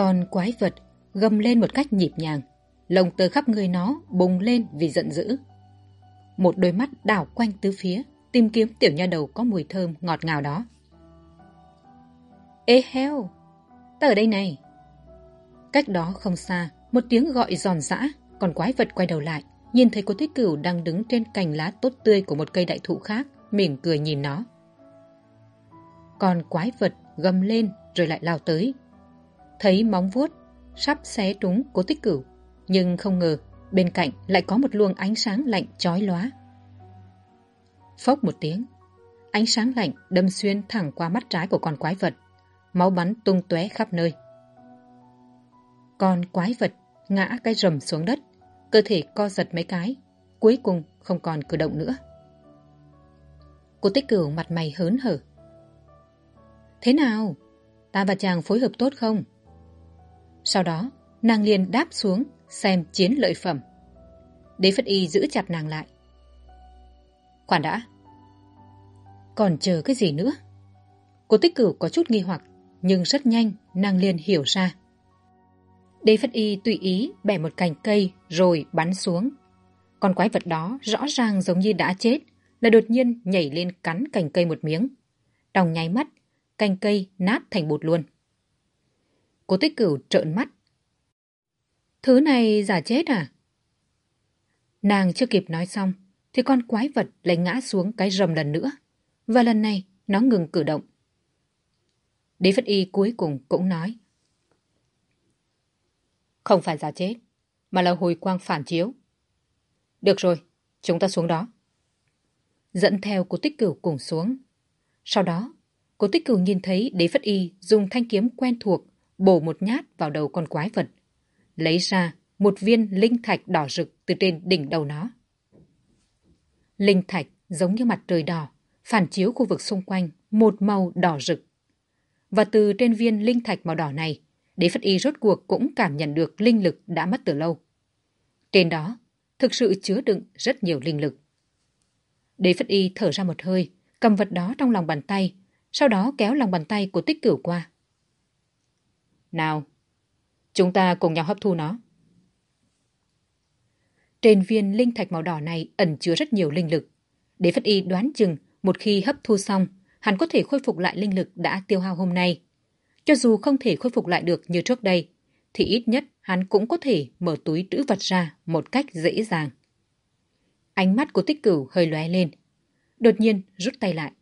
Còn quái vật gầm lên một cách nhịp nhàng, lồng tơ khắp người nó bùng lên vì giận dữ. Một đôi mắt đảo quanh tứ phía, tìm kiếm tiểu nha đầu có mùi thơm ngọt ngào đó. Ê heo, ta ở đây này. Cách đó không xa, một tiếng gọi giòn giã, còn quái vật quay đầu lại, nhìn thấy cô thích cửu đang đứng trên cành lá tốt tươi của một cây đại thụ khác, mỉm cười nhìn nó. Còn quái vật gầm lên rồi lại lao tới, thấy móng vuốt sắp xé trúng cố tích cửu, nhưng không ngờ bên cạnh lại có một luồng ánh sáng lạnh chói lóa. Phốc một tiếng, ánh sáng lạnh đâm xuyên thẳng qua mắt trái của con quái vật, máu bắn tung tóe khắp nơi. Con quái vật ngã cái rầm xuống đất, cơ thể co giật mấy cái, cuối cùng không còn cử động nữa. Cô tích cửu mặt mày hớn hở. Thế nào? Ta và chàng phối hợp tốt không? Sau đó, nàng liền đáp xuống, xem chiến lợi phẩm. Đế phất y giữ chặt nàng lại. Khoản đã. Còn chờ cái gì nữa? Cô tích cửu có chút nghi hoặc, nhưng rất nhanh nàng liền hiểu ra. Đế phất y tùy ý bẻ một cành cây rồi bắn xuống. Con quái vật đó rõ ràng giống như đã chết, là đột nhiên nhảy lên cắn cành cây một miếng. Trong nháy mắt, cành cây nát thành bột luôn. Cô tích cửu trợn mắt. Thứ này giả chết à? Nàng chưa kịp nói xong, thì con quái vật lại ngã xuống cái rầm lần nữa. Và lần này, nó ngừng cử động. Đế Phất Y cuối cùng cũng nói. Không phải giả chết, mà là hồi quang phản chiếu. Được rồi, chúng ta xuống đó. Dẫn theo cô tích cửu cùng xuống. Sau đó, cô tích cửu nhìn thấy đế Phất Y dùng thanh kiếm quen thuộc bổ một nhát vào đầu con quái vật. Lấy ra một viên linh thạch đỏ rực từ trên đỉnh đầu nó. Linh thạch giống như mặt trời đỏ, phản chiếu khu vực xung quanh một màu đỏ rực. Và từ trên viên linh thạch màu đỏ này, đế phất y rốt cuộc cũng cảm nhận được linh lực đã mất từ lâu. Trên đó, thực sự chứa đựng rất nhiều linh lực. Đế phất y thở ra một hơi, cầm vật đó trong lòng bàn tay, sau đó kéo lòng bàn tay của tích cửu qua. Nào, chúng ta cùng nhau hấp thu nó. Trên viên linh thạch màu đỏ này ẩn chứa rất nhiều linh lực. Đế Phất Y đoán chừng một khi hấp thu xong, hắn có thể khôi phục lại linh lực đã tiêu hao hôm nay. Cho dù không thể khôi phục lại được như trước đây, thì ít nhất hắn cũng có thể mở túi trữ vật ra một cách dễ dàng. Ánh mắt của tích cửu hơi lóe lên. Đột nhiên rút tay lại.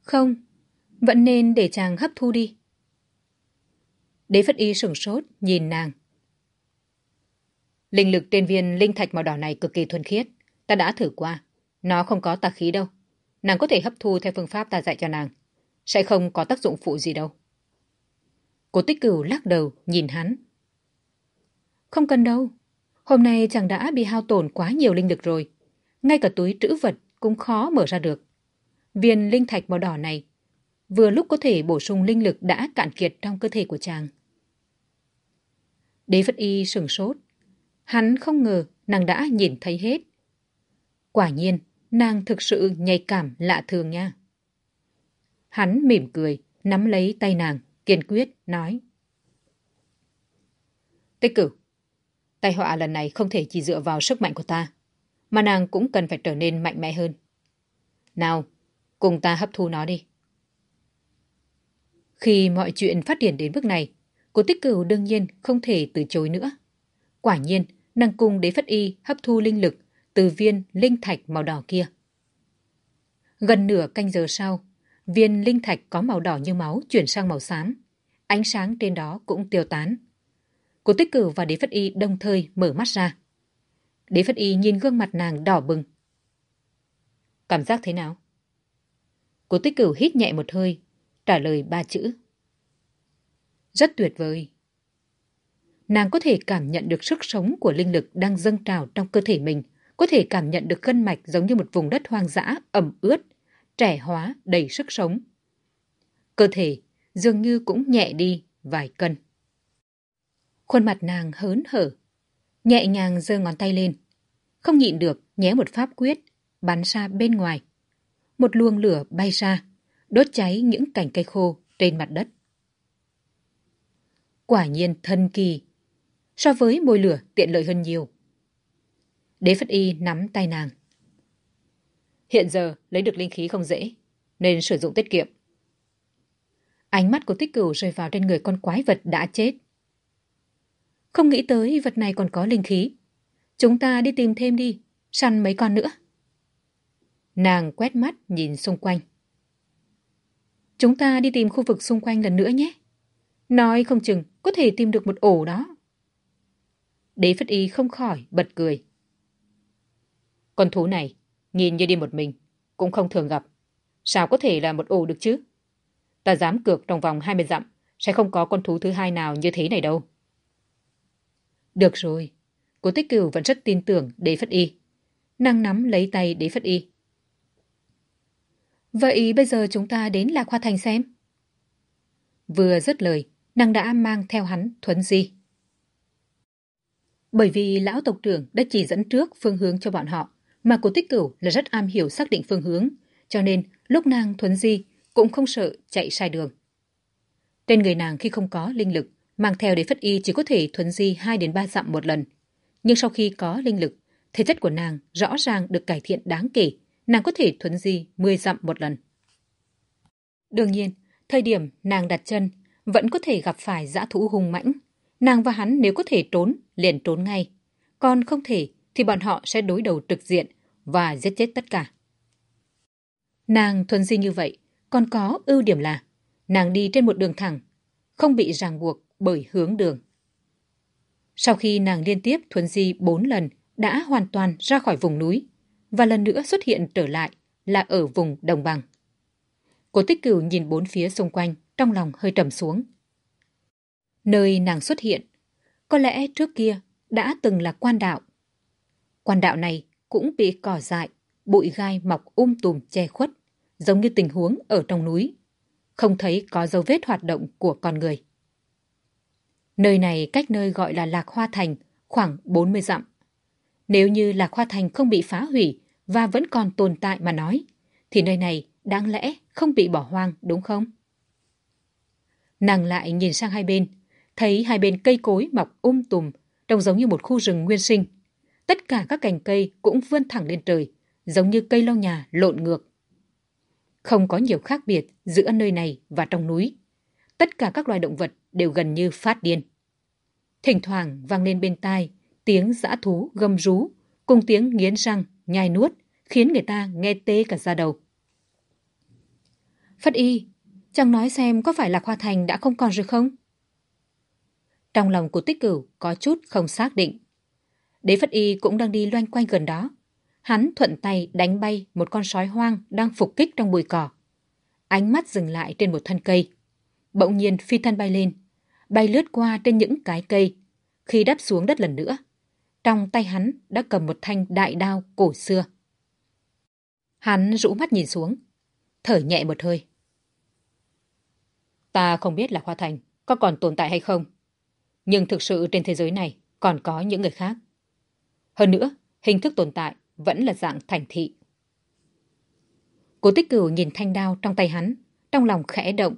Không, vẫn nên để chàng hấp thu đi. Đế Phất Y sửng sốt, nhìn nàng. Linh lực trên viên linh thạch màu đỏ này cực kỳ thuần khiết. Ta đã thử qua. Nó không có tà khí đâu. Nàng có thể hấp thu theo phương pháp ta dạy cho nàng. Sẽ không có tác dụng phụ gì đâu. Cố tích cửu lắc đầu, nhìn hắn. Không cần đâu. Hôm nay chàng đã bị hao tổn quá nhiều linh lực rồi. Ngay cả túi trữ vật cũng khó mở ra được. Viên linh thạch màu đỏ này vừa lúc có thể bổ sung linh lực đã cạn kiệt trong cơ thể của chàng. Đế Phất Y sửng sốt. Hắn không ngờ nàng đã nhìn thấy hết. Quả nhiên, nàng thực sự nhạy cảm lạ thường nha. Hắn mỉm cười, nắm lấy tay nàng, kiên quyết, nói. Tích cử, tai họa lần này không thể chỉ dựa vào sức mạnh của ta, mà nàng cũng cần phải trở nên mạnh mẽ hơn. Nào, cùng ta hấp thu nó đi. Khi mọi chuyện phát triển đến bước này, cô tích cửu đương nhiên không thể từ chối nữa. Quả nhiên, năng cung đế phất y hấp thu linh lực từ viên linh thạch màu đỏ kia. Gần nửa canh giờ sau, viên linh thạch có màu đỏ như máu chuyển sang màu xám. Ánh sáng trên đó cũng tiêu tán. Cô tích Cửu và đế phất y đồng thời mở mắt ra. Đế phất y nhìn gương mặt nàng đỏ bừng. Cảm giác thế nào? Cô tích cửu hít nhẹ một hơi, trả lời ba chữ. Rất tuyệt vời. Nàng có thể cảm nhận được sức sống của linh lực đang dâng trào trong cơ thể mình, có thể cảm nhận được gân mạch giống như một vùng đất hoang dã, ẩm ướt, trẻ hóa, đầy sức sống. Cơ thể dường như cũng nhẹ đi vài cân. Khuôn mặt nàng hớn hở, nhẹ nhàng giơ ngón tay lên. Không nhịn được, nhé một pháp quyết, bắn ra bên ngoài. Một luồng lửa bay ra, đốt cháy những cành cây khô trên mặt đất. Quả nhiên thần kỳ, so với môi lửa tiện lợi hơn nhiều. Đế Phất Y nắm tay nàng. Hiện giờ lấy được linh khí không dễ, nên sử dụng tiết kiệm. Ánh mắt của tích cửu rơi vào trên người con quái vật đã chết. Không nghĩ tới vật này còn có linh khí. Chúng ta đi tìm thêm đi, săn mấy con nữa. Nàng quét mắt nhìn xung quanh. Chúng ta đi tìm khu vực xung quanh lần nữa nhé. Nói không chừng có thể tìm được một ổ đó. Đế Phất Y không khỏi bật cười. Con thú này, nhìn như đi một mình, cũng không thường gặp. Sao có thể là một ổ được chứ? Ta dám cược trong vòng 20 dặm, sẽ không có con thú thứ hai nào như thế này đâu. Được rồi, cố tích cửu vẫn rất tin tưởng đế Phất Y. Nàng nắm lấy tay đế Phất Y. Vậy bây giờ chúng ta đến Lạc Hoa Thành xem. Vừa dứt lời, nàng đã mang theo hắn thuấn di. Bởi vì lão tộc trưởng đã chỉ dẫn trước phương hướng cho bọn họ, mà cổ tích cửu là rất am hiểu xác định phương hướng, cho nên lúc nàng thuấn di cũng không sợ chạy sai đường. Trên người nàng khi không có linh lực, mang theo để phất y chỉ có thể thuấn di 2 đến 3 dặm một lần. Nhưng sau khi có linh lực, thể chất của nàng rõ ràng được cải thiện đáng kể, nàng có thể thuấn di 10 dặm một lần. Đương nhiên, thời điểm nàng đặt chân vẫn có thể gặp phải dã thú hung mãnh. Nàng và hắn nếu có thể trốn, liền trốn ngay. Còn không thể thì bọn họ sẽ đối đầu trực diện và giết chết tất cả. Nàng thuần di như vậy, còn có ưu điểm là nàng đi trên một đường thẳng, không bị ràng buộc bởi hướng đường. Sau khi nàng liên tiếp thuần di bốn lần đã hoàn toàn ra khỏi vùng núi và lần nữa xuất hiện trở lại là ở vùng đồng bằng. Cố tích cửu nhìn bốn phía xung quanh, trong lòng hơi trầm xuống. Nơi nàng xuất hiện, có lẽ trước kia đã từng là quan đạo. Quan đạo này cũng bị cỏ dại, bụi gai mọc um tùm che khuất, giống như tình huống ở trong núi. Không thấy có dấu vết hoạt động của con người. Nơi này cách nơi gọi là Lạc Hoa Thành khoảng 40 dặm. Nếu như Lạc Hoa Thành không bị phá hủy và vẫn còn tồn tại mà nói, thì nơi này đáng lẽ không bị bỏ hoang đúng không? Nàng lại nhìn sang hai bên, thấy hai bên cây cối mọc um tùm, trông giống như một khu rừng nguyên sinh. Tất cả các cành cây cũng vươn thẳng lên trời, giống như cây lau nhà lộn ngược. Không có nhiều khác biệt giữa nơi này và trong núi. Tất cả các loài động vật đều gần như phát điên. Thỉnh thoảng vang lên bên tai tiếng dã thú gầm rú cùng tiếng nghiến răng, nhai nuốt khiến người ta nghe tê cả da đầu. Phất y, chẳng nói xem có phải Lạc Hoa Thành đã không còn rồi không? Trong lòng của tích cửu có chút không xác định. Đế Phất y cũng đang đi loanh quanh gần đó. Hắn thuận tay đánh bay một con sói hoang đang phục kích trong bụi cỏ. Ánh mắt dừng lại trên một thân cây. Bỗng nhiên phi thân bay lên, bay lướt qua trên những cái cây. Khi đáp xuống đất lần nữa, trong tay hắn đã cầm một thanh đại đao cổ xưa. Hắn rũ mắt nhìn xuống, thở nhẹ một hơi. Ta không biết là Hoa Thành có còn tồn tại hay không. Nhưng thực sự trên thế giới này còn có những người khác. Hơn nữa, hình thức tồn tại vẫn là dạng thành thị. Cố tích cửu nhìn thanh đao trong tay hắn, trong lòng khẽ động.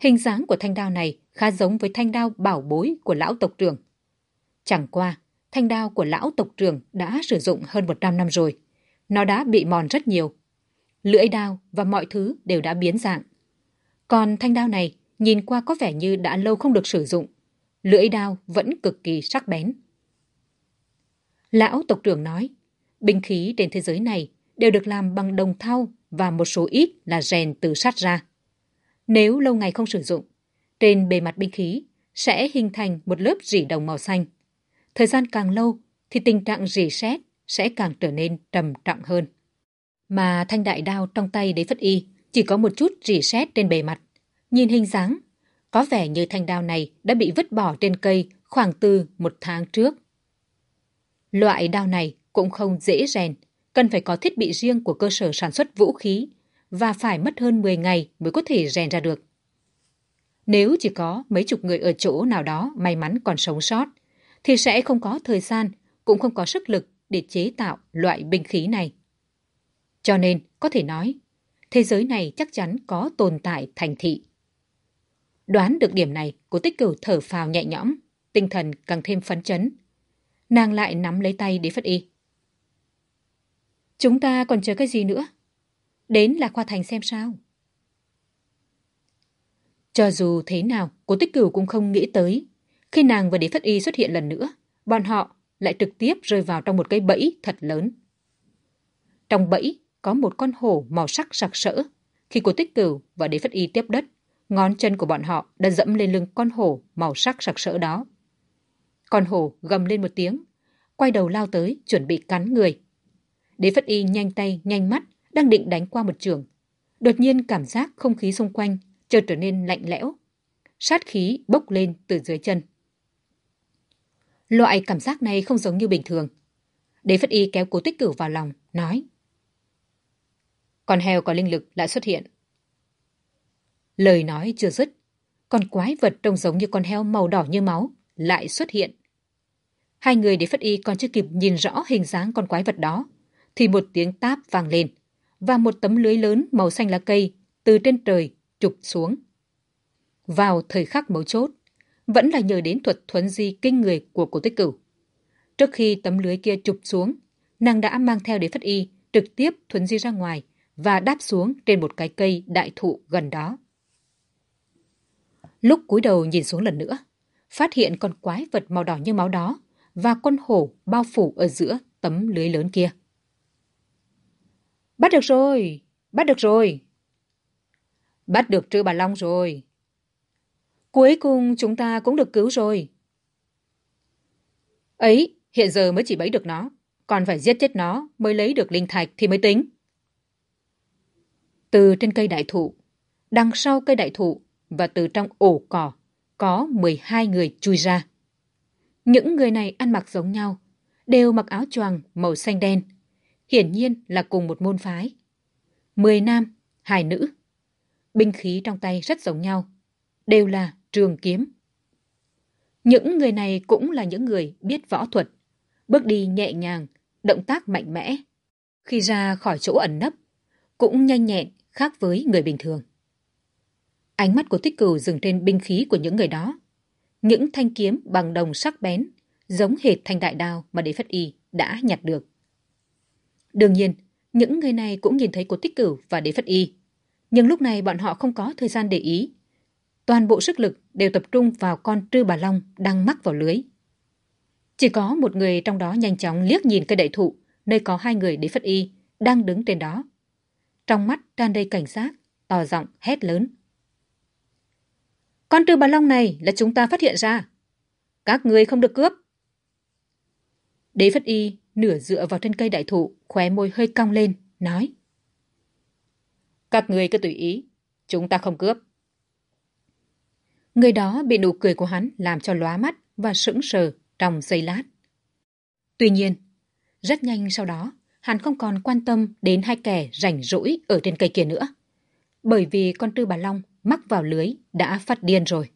Hình dáng của thanh đao này khá giống với thanh đao bảo bối của lão tộc trưởng. Chẳng qua, thanh đao của lão tộc trưởng đã sử dụng hơn 100 năm rồi. Nó đã bị mòn rất nhiều. Lưỡi đao và mọi thứ đều đã biến dạng. Còn thanh đao này nhìn qua có vẻ như đã lâu không được sử dụng. Lưỡi đao vẫn cực kỳ sắc bén. Lão tộc trưởng nói, binh khí trên thế giới này đều được làm bằng đồng thau và một số ít là rèn từ sắt ra. Nếu lâu ngày không sử dụng, trên bề mặt binh khí sẽ hình thành một lớp rỉ đồng màu xanh. Thời gian càng lâu thì tình trạng rỉ sét sẽ càng trở nên trầm trọng hơn. Mà thanh đại đao trong tay đế phất y chỉ có một chút rỉ sét trên bề mặt. Nhìn hình dáng, có vẻ như thanh đao này đã bị vứt bỏ trên cây khoảng từ một tháng trước. Loại đao này cũng không dễ rèn, cần phải có thiết bị riêng của cơ sở sản xuất vũ khí và phải mất hơn 10 ngày mới có thể rèn ra được. Nếu chỉ có mấy chục người ở chỗ nào đó may mắn còn sống sót, thì sẽ không có thời gian, cũng không có sức lực để chế tạo loại binh khí này. Cho nên, có thể nói, thế giới này chắc chắn có tồn tại thành thị. Đoán được điểm này, cô tích cửu thở phào nhẹ nhõm, tinh thần càng thêm phấn chấn. Nàng lại nắm lấy tay để phất y. Chúng ta còn chờ cái gì nữa? Đến là khoa thành xem sao. Cho dù thế nào, cô tích cửu cũng không nghĩ tới. Khi nàng và đế phất y xuất hiện lần nữa, bọn họ lại trực tiếp rơi vào trong một cái bẫy thật lớn. Trong bẫy có một con hổ màu sắc sặc sỡ. Khi cô tích cửu và đế phất y tiếp đất, ngón chân của bọn họ đã dẫm lên lưng con hổ màu sắc sặc sỡ đó. Con hổ gầm lên một tiếng, quay đầu lao tới, chuẩn bị cắn người. Đế phất y nhanh tay, nhanh mắt, đang định đánh qua một trường. Đột nhiên cảm giác không khí xung quanh chợt trở nên lạnh lẽo. Sát khí bốc lên từ dưới chân. Loại cảm giác này không giống như bình thường. Đế Phất Y kéo cố tích cửu vào lòng, nói. Con heo có linh lực lại xuất hiện. Lời nói chưa dứt, con quái vật trông giống như con heo màu đỏ như máu lại xuất hiện. Hai người Đế Phất Y còn chưa kịp nhìn rõ hình dáng con quái vật đó, thì một tiếng táp vang lên, và một tấm lưới lớn màu xanh lá cây từ trên trời chụp xuống. Vào thời khắc mấu chốt, vẫn là nhờ đến thuật thuấn di kinh người của cổ tích cửu. Trước khi tấm lưới kia chụp xuống, nàng đã mang theo đế phất y trực tiếp thuấn di ra ngoài và đáp xuống trên một cái cây đại thụ gần đó. Lúc cúi đầu nhìn xuống lần nữa, phát hiện con quái vật màu đỏ như máu đó và con hổ bao phủ ở giữa tấm lưới lớn kia. Bắt được rồi! Bắt được rồi! Bắt được Trư Bà Long rồi. Cuối cùng chúng ta cũng được cứu rồi. Ấy, hiện giờ mới chỉ bẫy được nó. Còn phải giết chết nó mới lấy được linh thạch thì mới tính. Từ trên cây đại thụ, đằng sau cây đại thụ và từ trong ổ cỏ có 12 người chui ra. Những người này ăn mặc giống nhau, đều mặc áo choàng màu xanh đen. Hiển nhiên là cùng một môn phái. Mười nam, hai nữ binh khí trong tay rất giống nhau, đều là trường kiếm. Những người này cũng là những người biết võ thuật, bước đi nhẹ nhàng, động tác mạnh mẽ. Khi ra khỏi chỗ ẩn nấp, cũng nhanh nhẹn khác với người bình thường. Ánh mắt của tích cửu dừng trên binh khí của những người đó. Những thanh kiếm bằng đồng sắc bén, giống hệt thanh đại đao mà đế phất y đã nhặt được. Đương nhiên, những người này cũng nhìn thấy của tích cửu và đế phất y nhưng lúc này bọn họ không có thời gian để ý. Toàn bộ sức lực đều tập trung vào con trư bà Long đang mắc vào lưới. Chỉ có một người trong đó nhanh chóng liếc nhìn cây đại thụ, nơi có hai người đế phất y, đang đứng trên đó. Trong mắt tràn đầy cảnh giác, tỏ giọng hét lớn. Con trư bà Long này là chúng ta phát hiện ra. Các người không được cướp. Đế phất y nửa dựa vào trên cây đại thụ, khóe môi hơi cong lên, nói. Các người cứ tùy ý, chúng ta không cướp. Người đó bị nụ cười của hắn làm cho lóa mắt và sững sờ trong giây lát. Tuy nhiên, rất nhanh sau đó, hắn không còn quan tâm đến hai kẻ rảnh rỗi ở trên cây kia nữa. Bởi vì con trư bà Long mắc vào lưới đã phát điên rồi.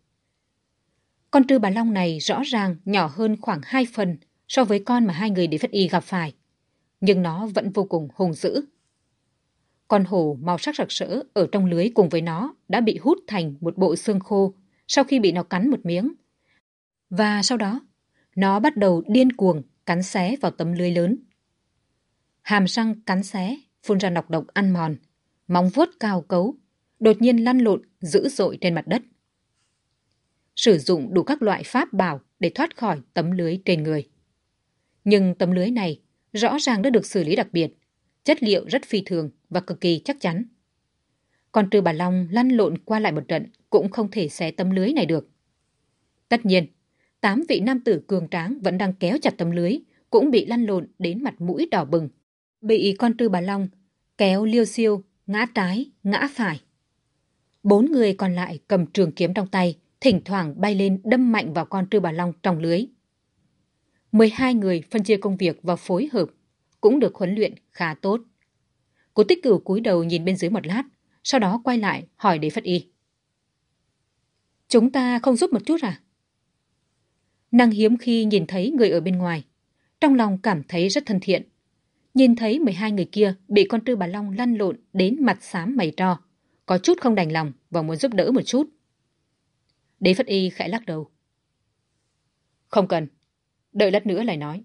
Con trư bà Long này rõ ràng nhỏ hơn khoảng hai phần so với con mà hai người để phất y gặp phải. Nhưng nó vẫn vô cùng hùng dữ con hổ màu sắc rực rỡ ở trong lưới cùng với nó đã bị hút thành một bộ xương khô sau khi bị nó cắn một miếng. Và sau đó, nó bắt đầu điên cuồng cắn xé vào tấm lưới lớn. Hàm răng cắn xé, phun ra nọc độc ăn mòn, móng vuốt cao cấu, đột nhiên lăn lộn dữ dội trên mặt đất. Sử dụng đủ các loại pháp bảo để thoát khỏi tấm lưới trên người. Nhưng tấm lưới này rõ ràng đã được xử lý đặc biệt, chất liệu rất phi thường và cực kỳ chắc chắn. Còn trừ bà Long lăn lộn qua lại một trận cũng không thể xé tấm lưới này được. Tất nhiên, tám vị nam tử cường tráng vẫn đang kéo chặt tấm lưới, cũng bị lăn lộn đến mặt mũi đỏ bừng. Bị con trư bà Long kéo liêu siêu, ngã trái, ngã phải. Bốn người còn lại cầm trường kiếm trong tay, thỉnh thoảng bay lên đâm mạnh vào con trư bà Long trong lưới. 12 người phân chia công việc và phối hợp, cũng được huấn luyện khá tốt. Cố tích cửu cúi đầu nhìn bên dưới một lát, sau đó quay lại hỏi đế phất y. Chúng ta không giúp một chút à? Năng hiếm khi nhìn thấy người ở bên ngoài, trong lòng cảm thấy rất thân thiện. Nhìn thấy 12 người kia bị con trư bà Long lăn lộn đến mặt xám mày tro, có chút không đành lòng và muốn giúp đỡ một chút. Đế Phất Y khẽ lắc đầu. Không cần, đợi lát nữa lại nói.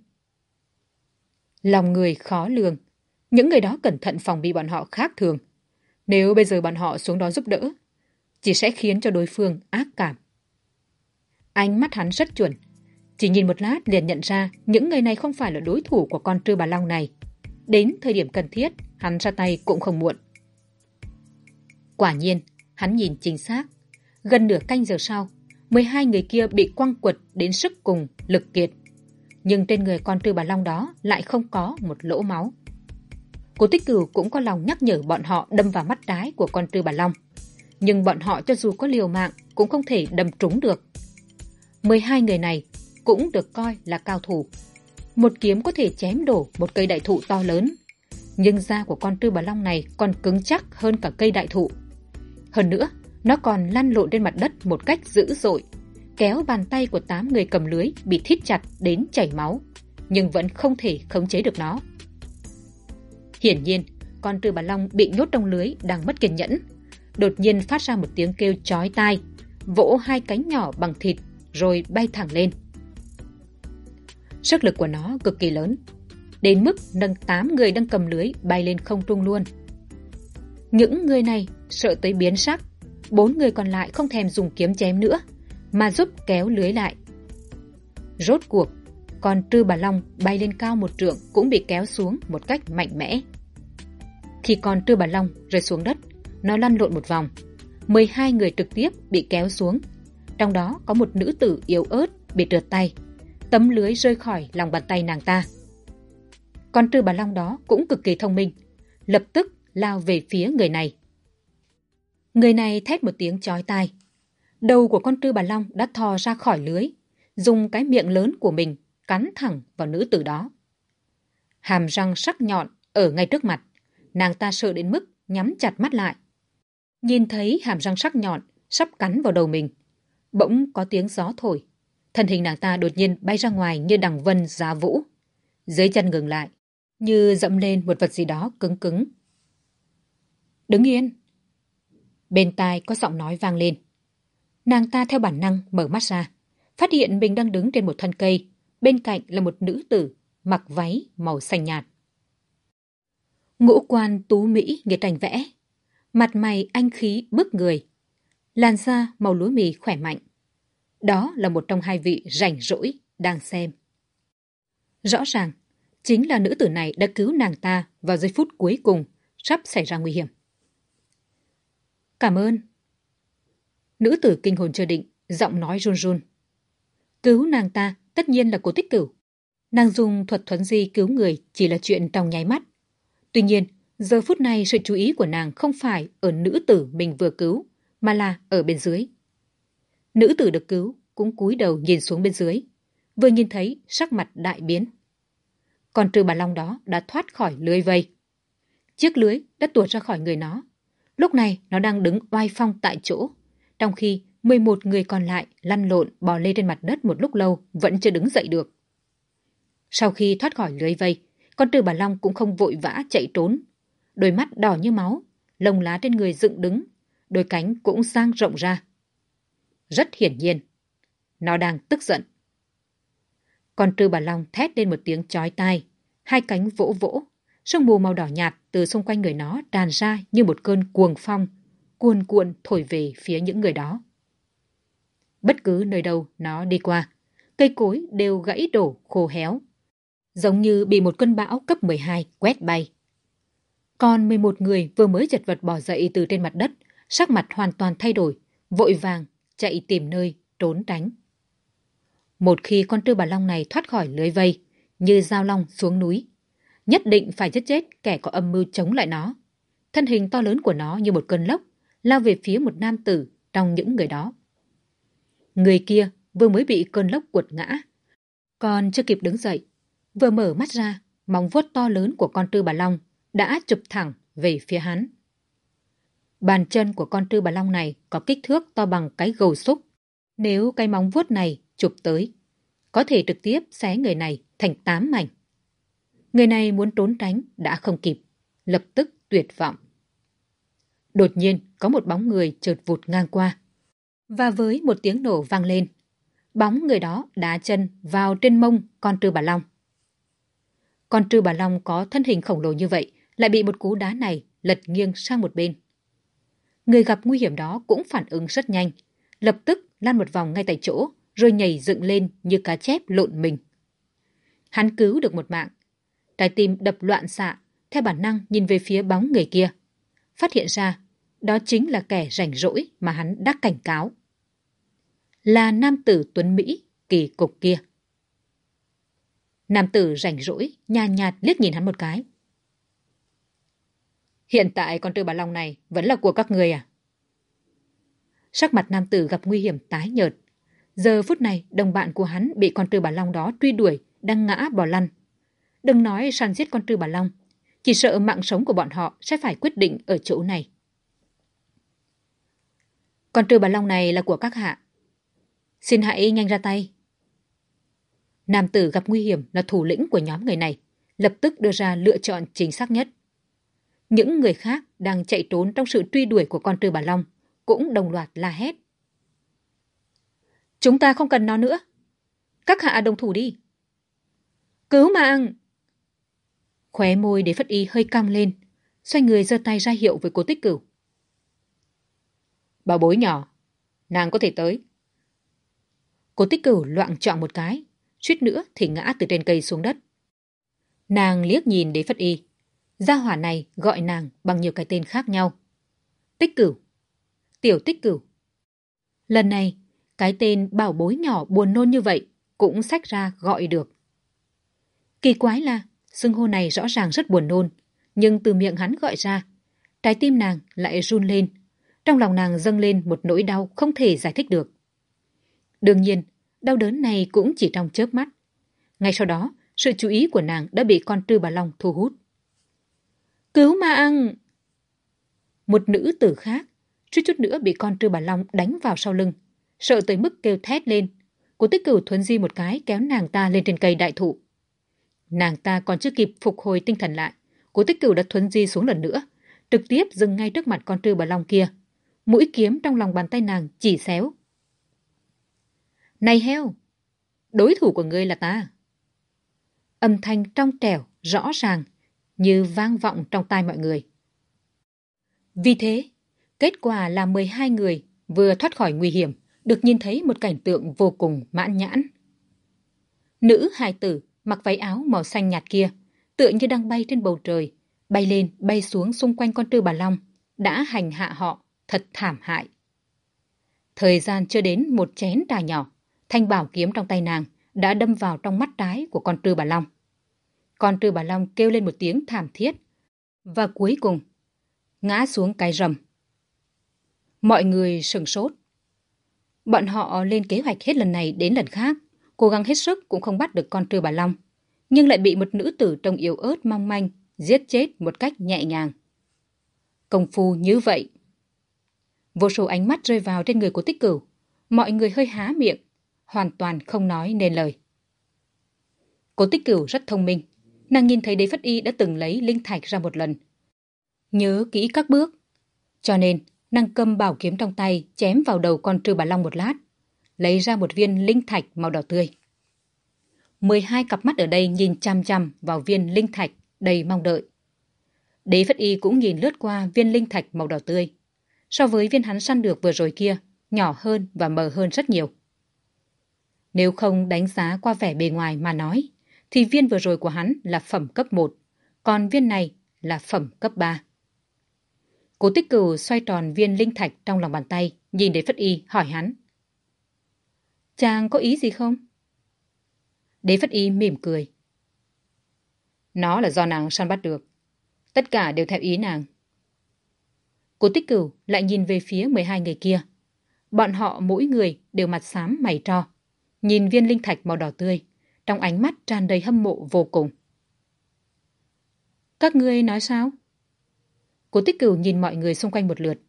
Lòng người khó lường, những người đó cẩn thận phòng bị bọn họ khác thường. Nếu bây giờ bọn họ xuống đó giúp đỡ, chỉ sẽ khiến cho đối phương ác cảm. Ánh mắt hắn rất chuẩn, chỉ nhìn một lát liền nhận ra những người này không phải là đối thủ của con trư bà Long này. Đến thời điểm cần thiết, hắn ra tay cũng không muộn. Quả nhiên, hắn nhìn chính xác. Gần nửa canh giờ sau, 12 người kia bị quăng quật đến sức cùng, lực kiệt. Nhưng trên người con trư bà Long đó lại không có một lỗ máu. Cô tích cửu cũng có lòng nhắc nhở bọn họ đâm vào mắt trái của con Tư bà Long. Nhưng bọn họ cho dù có liều mạng cũng không thể đâm trúng được. 12 người này cũng được coi là cao thủ. Một kiếm có thể chém đổ một cây đại thụ to lớn. Nhưng da của con Tư bà long này còn cứng chắc hơn cả cây đại thụ. Hơn nữa, nó còn lăn lộn trên mặt đất một cách dữ dội, kéo bàn tay của tám người cầm lưới bị thít chặt đến chảy máu, nhưng vẫn không thể khống chế được nó. Hiển nhiên, con tư bà long bị nhốt trong lưới đang mất kiên nhẫn. Đột nhiên phát ra một tiếng kêu chói tai, vỗ hai cánh nhỏ bằng thịt rồi bay thẳng lên. Sức lực của nó cực kỳ lớn, đến mức nâng 8 người đang cầm lưới bay lên không trung luôn. Những người này sợ tới biến sắc, bốn người còn lại không thèm dùng kiếm chém nữa, mà giúp kéo lưới lại. Rốt cuộc, còn trư bà Long bay lên cao một trượng cũng bị kéo xuống một cách mạnh mẽ. Khi con trư bà Long rơi xuống đất, nó lăn lộn một vòng. 12 người trực tiếp bị kéo xuống. Trong đó có một nữ tử yếu ớt bị trượt tay tấm lưới rơi khỏi lòng bàn tay nàng ta. Con trư bà Long đó cũng cực kỳ thông minh, lập tức lao về phía người này. Người này thét một tiếng chói tai. Đầu của con trư bà Long đã thò ra khỏi lưới, dùng cái miệng lớn của mình cắn thẳng vào nữ tử đó. Hàm răng sắc nhọn ở ngay trước mặt, nàng ta sợ đến mức nhắm chặt mắt lại. Nhìn thấy hàm răng sắc nhọn sắp cắn vào đầu mình, bỗng có tiếng gió thổi. Thân hình nàng ta đột nhiên bay ra ngoài như đằng vân giá vũ. Dưới chân ngừng lại, như dẫm lên một vật gì đó cứng cứng. Đứng yên! Bên tai có giọng nói vang lên. Nàng ta theo bản năng mở mắt ra, phát hiện mình đang đứng trên một thân cây, bên cạnh là một nữ tử mặc váy màu xanh nhạt. Ngũ quan tú Mỹ nghiệt thành vẽ, mặt mày anh khí bức người, làn da màu lúa mì khỏe mạnh. Đó là một trong hai vị rảnh rỗi đang xem. Rõ ràng, chính là nữ tử này đã cứu nàng ta vào giây phút cuối cùng sắp xảy ra nguy hiểm. Cảm ơn. Nữ tử kinh hồn chưa định, giọng nói run run. Cứu nàng ta tất nhiên là cô tích cửu. Nàng dùng thuật thuấn di cứu người chỉ là chuyện trong nháy mắt. Tuy nhiên, giờ phút này sự chú ý của nàng không phải ở nữ tử mình vừa cứu, mà là ở bên dưới. Nữ tử được cứu cũng cúi đầu nhìn xuống bên dưới. Vừa nhìn thấy sắc mặt đại biến. Còn trừ bà Long đó đã thoát khỏi lưới vây. Chiếc lưới đã tuột ra khỏi người nó. Lúc này nó đang đứng oai phong tại chỗ. Trong khi 11 người còn lại lăn lộn bò lê trên mặt đất một lúc lâu vẫn chưa đứng dậy được. Sau khi thoát khỏi lưới vây, con trừ bà Long cũng không vội vã chạy trốn. Đôi mắt đỏ như máu, lông lá trên người dựng đứng, đôi cánh cũng sang rộng ra. Rất hiển nhiên, nó đang tức giận. Con trư bà Long thét lên một tiếng chói tai, hai cánh vỗ vỗ, sương mù màu đỏ nhạt từ xung quanh người nó tràn ra như một cơn cuồng phong, cuồn cuộn thổi về phía những người đó. Bất cứ nơi đâu nó đi qua, cây cối đều gãy đổ khô héo, giống như bị một cơn bão cấp 12 quét bay. Còn 11 người vừa mới chật vật bỏ dậy từ trên mặt đất, sắc mặt hoàn toàn thay đổi, vội vàng chạy tìm nơi trốn tránh. Một khi con trư bà Long này thoát khỏi lưới vây, như dao long xuống núi, nhất định phải giết chết kẻ có âm mưu chống lại nó. Thân hình to lớn của nó như một cơn lốc, lao về phía một nam tử trong những người đó. Người kia vừa mới bị cơn lốc quật ngã, còn chưa kịp đứng dậy, vừa mở mắt ra, móng vuốt to lớn của con tư bà Long đã chụp thẳng về phía hắn. Bàn chân của con tư bà Long này có kích thước to bằng cái gầu xúc. Nếu cái móng vuốt này chụp tới, có thể trực tiếp xé người này thành tám mảnh. Người này muốn trốn tránh đã không kịp, lập tức tuyệt vọng. Đột nhiên có một bóng người chợt vụt ngang qua. Và với một tiếng nổ vang lên, bóng người đó đá chân vào trên mông con trư bà Long. Con trư bà Long có thân hình khổng lồ như vậy, lại bị một cú đá này lật nghiêng sang một bên. Người gặp nguy hiểm đó cũng phản ứng rất nhanh, lập tức lăn một vòng ngay tại chỗ, rồi nhảy dựng lên như cá chép lộn mình. Hắn cứu được một mạng. Trái tim đập loạn xạ, theo bản năng nhìn về phía bóng người kia. Phát hiện ra, đó chính là kẻ rảnh rỗi mà hắn đã cảnh cáo. Là nam tử Tuấn Mỹ, kỳ cục kia. Nam tử rảnh rỗi, nhàn nhạt liếc nhìn hắn một cái. Hiện tại con trư bà Long này vẫn là của các người à? Sắc mặt nam tử gặp nguy hiểm tái nhợt. Giờ phút này, đồng bạn của hắn bị con trư bà Long đó truy đuổi, đang ngã bỏ lăn. Đừng nói săn giết con trư bà Long, chỉ sợ mạng sống của bọn họ sẽ phải quyết định ở chỗ này. Con trư bà Long này là của các hạ. Xin hãy nhanh ra tay. Nam tử gặp nguy hiểm là thủ lĩnh của nhóm người này, lập tức đưa ra lựa chọn chính xác nhất. Những người khác đang chạy trốn trong sự truy đuổi của con trư bà Long cũng đồng loạt la hét. Chúng ta không cần nó nữa. Các hạ đồng thủ đi. Cứu mạng! Khóe môi để phất y hơi cong lên, xoay người giơ tay ra hiệu với cố tích cửu. Bảo bối nhỏ, nàng có thể tới. cô tích cửu loạn trọng một cái, suýt nữa thì ngã từ trên cây xuống đất. Nàng liếc nhìn đế phất y. Gia hỏa này gọi nàng bằng nhiều cái tên khác nhau. Tích cửu. Tiểu tích cửu. Lần này, cái tên bảo bối nhỏ buồn nôn như vậy cũng sách ra gọi được. Kỳ quái là, xưng hô này rõ ràng rất buồn nôn, nhưng từ miệng hắn gọi ra, trái tim nàng lại run lên. Trong lòng nàng dâng lên một nỗi đau không thể giải thích được. Đương nhiên, đau đớn này cũng chỉ trong chớp mắt. Ngay sau đó, sự chú ý của nàng đã bị con trư bà Long thu hút. Cứu mạng! Một nữ tử khác, chút chút nữa bị con trư bà Long đánh vào sau lưng. Sợ tới mức kêu thét lên. Cô tích cửu thuấn di một cái kéo nàng ta lên trên cây đại thụ. Nàng ta còn chưa kịp phục hồi tinh thần lại. Cô tích cửu đã thuấn di xuống lần nữa. Trực tiếp dừng ngay trước mặt con trư bà Long kia. Mũi kiếm trong lòng bàn tay nàng chỉ xéo. Này heo! Đối thủ của ngươi là ta. Âm thanh trong trẻo, rõ ràng, như vang vọng trong tai mọi người. Vì thế, kết quả là 12 người vừa thoát khỏi nguy hiểm, được nhìn thấy một cảnh tượng vô cùng mãn nhãn. Nữ hài tử mặc váy áo màu xanh nhạt kia, tựa như đang bay trên bầu trời, bay lên, bay xuống xung quanh con trư bà Long, đã hành hạ họ, thật thảm hại. Thời gian chưa đến một chén trà nhỏ, thanh bảo kiếm trong tay nàng đã đâm vào trong mắt trái của con trư bà Long. Con trư bà Long kêu lên một tiếng thảm thiết. Và cuối cùng, ngã xuống cái rầm. Mọi người sừng sốt. Bọn họ lên kế hoạch hết lần này đến lần khác, cố gắng hết sức cũng không bắt được con trư bà Long, nhưng lại bị một nữ tử trông yếu ớt mong manh giết chết một cách nhẹ nhàng. Công phu như vậy. Vô số ánh mắt rơi vào trên người của tích cửu, mọi người hơi há miệng, hoàn toàn không nói nên lời. Cố tích cửu rất thông minh, Nàng nhìn thấy đế phất y đã từng lấy linh thạch ra một lần. Nhớ kỹ các bước. Cho nên, nàng cầm bảo kiếm trong tay chém vào đầu con trư bà long một lát. Lấy ra một viên linh thạch màu đỏ tươi. 12 cặp mắt ở đây nhìn chăm chăm vào viên linh thạch đầy mong đợi. Đế phất y cũng nhìn lướt qua viên linh thạch màu đỏ tươi. So với viên hắn săn được vừa rồi kia, nhỏ hơn và mờ hơn rất nhiều. Nếu không đánh giá qua vẻ bề ngoài mà nói, thì viên vừa rồi của hắn là phẩm cấp 1, còn viên này là phẩm cấp 3. Cố tích cửu xoay tròn viên linh thạch trong lòng bàn tay, nhìn đến Phất Y hỏi hắn. Chàng có ý gì không? Đế Phất Y mỉm cười. Nó là do nàng săn bắt được. Tất cả đều theo ý nàng. Cố tích cửu lại nhìn về phía 12 người kia. Bọn họ mỗi người đều mặt xám mày tro. Nhìn viên linh thạch màu đỏ tươi, trong ánh mắt tràn đầy hâm mộ vô cùng. Các ngươi nói sao? Cố tích cửu nhìn mọi người xung quanh một lượt.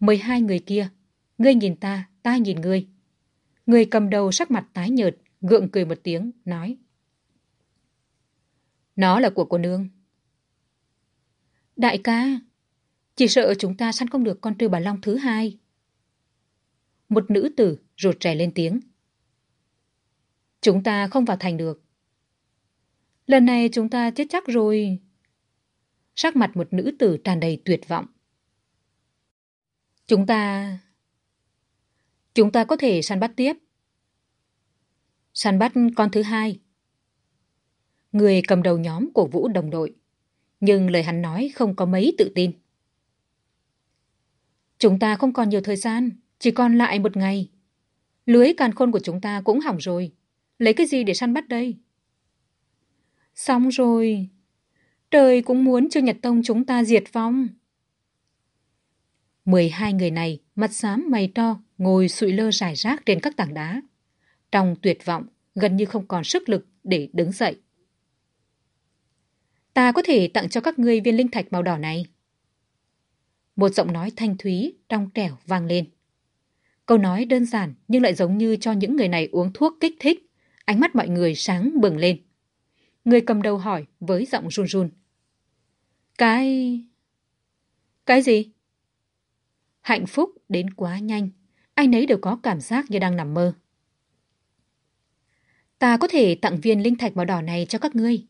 12 người kia, ngươi nhìn ta, ta nhìn ngươi. Người cầm đầu sắc mặt tái nhợt, gượng cười một tiếng, nói. Nó là của cô nương. Đại ca, chỉ sợ chúng ta săn không được con trư bà Long thứ hai. Một nữ tử rụt rè lên tiếng. Chúng ta không vào thành được. Lần này chúng ta chết chắc rồi. Sắc mặt một nữ tử tràn đầy tuyệt vọng. Chúng ta... Chúng ta có thể săn bắt tiếp. Săn bắt con thứ hai. Người cầm đầu nhóm cổ vũ đồng đội. Nhưng lời hắn nói không có mấy tự tin. Chúng ta không còn nhiều thời gian, chỉ còn lại một ngày. Lưới càn khôn của chúng ta cũng hỏng rồi. Lấy cái gì để săn bắt đây? Xong rồi. Trời cũng muốn cho Nhật Tông chúng ta diệt vong. Mười hai người này, mặt xám mày to, ngồi sụi lơ rải rác trên các tảng đá. Trong tuyệt vọng, gần như không còn sức lực để đứng dậy. Ta có thể tặng cho các ngươi viên linh thạch màu đỏ này. Một giọng nói thanh thúy, trong trẻo vang lên. Câu nói đơn giản nhưng lại giống như cho những người này uống thuốc kích thích. Ánh mắt mọi người sáng bừng lên. Người cầm đầu hỏi với giọng run run. Cái... Cái gì? Hạnh phúc đến quá nhanh. Anh ấy đều có cảm giác như đang nằm mơ. Ta có thể tặng viên linh thạch màu đỏ này cho các ngươi.